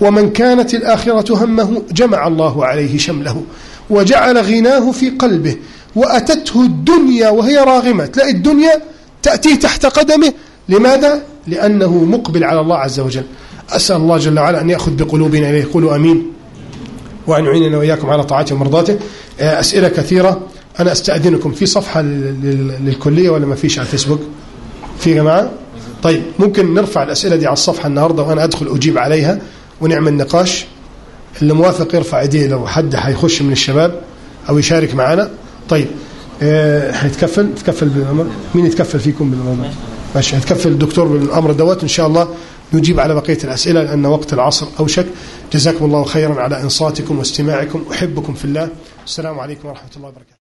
ومن كانت الآخرة همه جمع الله عليه شمله وجعل غناه في قلبه وأتته الدنيا وهي راغمة. تلاقي الدنيا تأتيه تحت قدمه. لماذا؟ لأنه مقبل على الله عز وجل. أسأل الله جل وعلا أن يأخذ بقلوبنا إليه. قولوا أمين. وأن يعيننا وإياكم على طاعته ومرضاته. أسئلة كثيرة. أنا أستأذنكم. في صفحة للكلية ولا ما فيش على الفيسبوك؟ في جماعة؟ طيب ممكن نرفع الأسئلة دي على الصفحة النهاردة وأنا أدخل أجيب عليها ونعمل نقاش. اللي موافق يرفع إيديه لو حد هيخش من الشباب أو يشارك معنا طيب آه هيتكفل تكفل بالأمر؟ مين يتكفل فيكم بالأمر؟ ماشي هيتكفل الدكتور بالأمر دوت. إن شاء الله نجيب على بقية الأسئلة لأن وقت العصر أوشك. جزاكم الله خيرا على إنصاتكم واستماعكم. أحبكم في الله. السلام عليكم ورحمة الله وبركاته.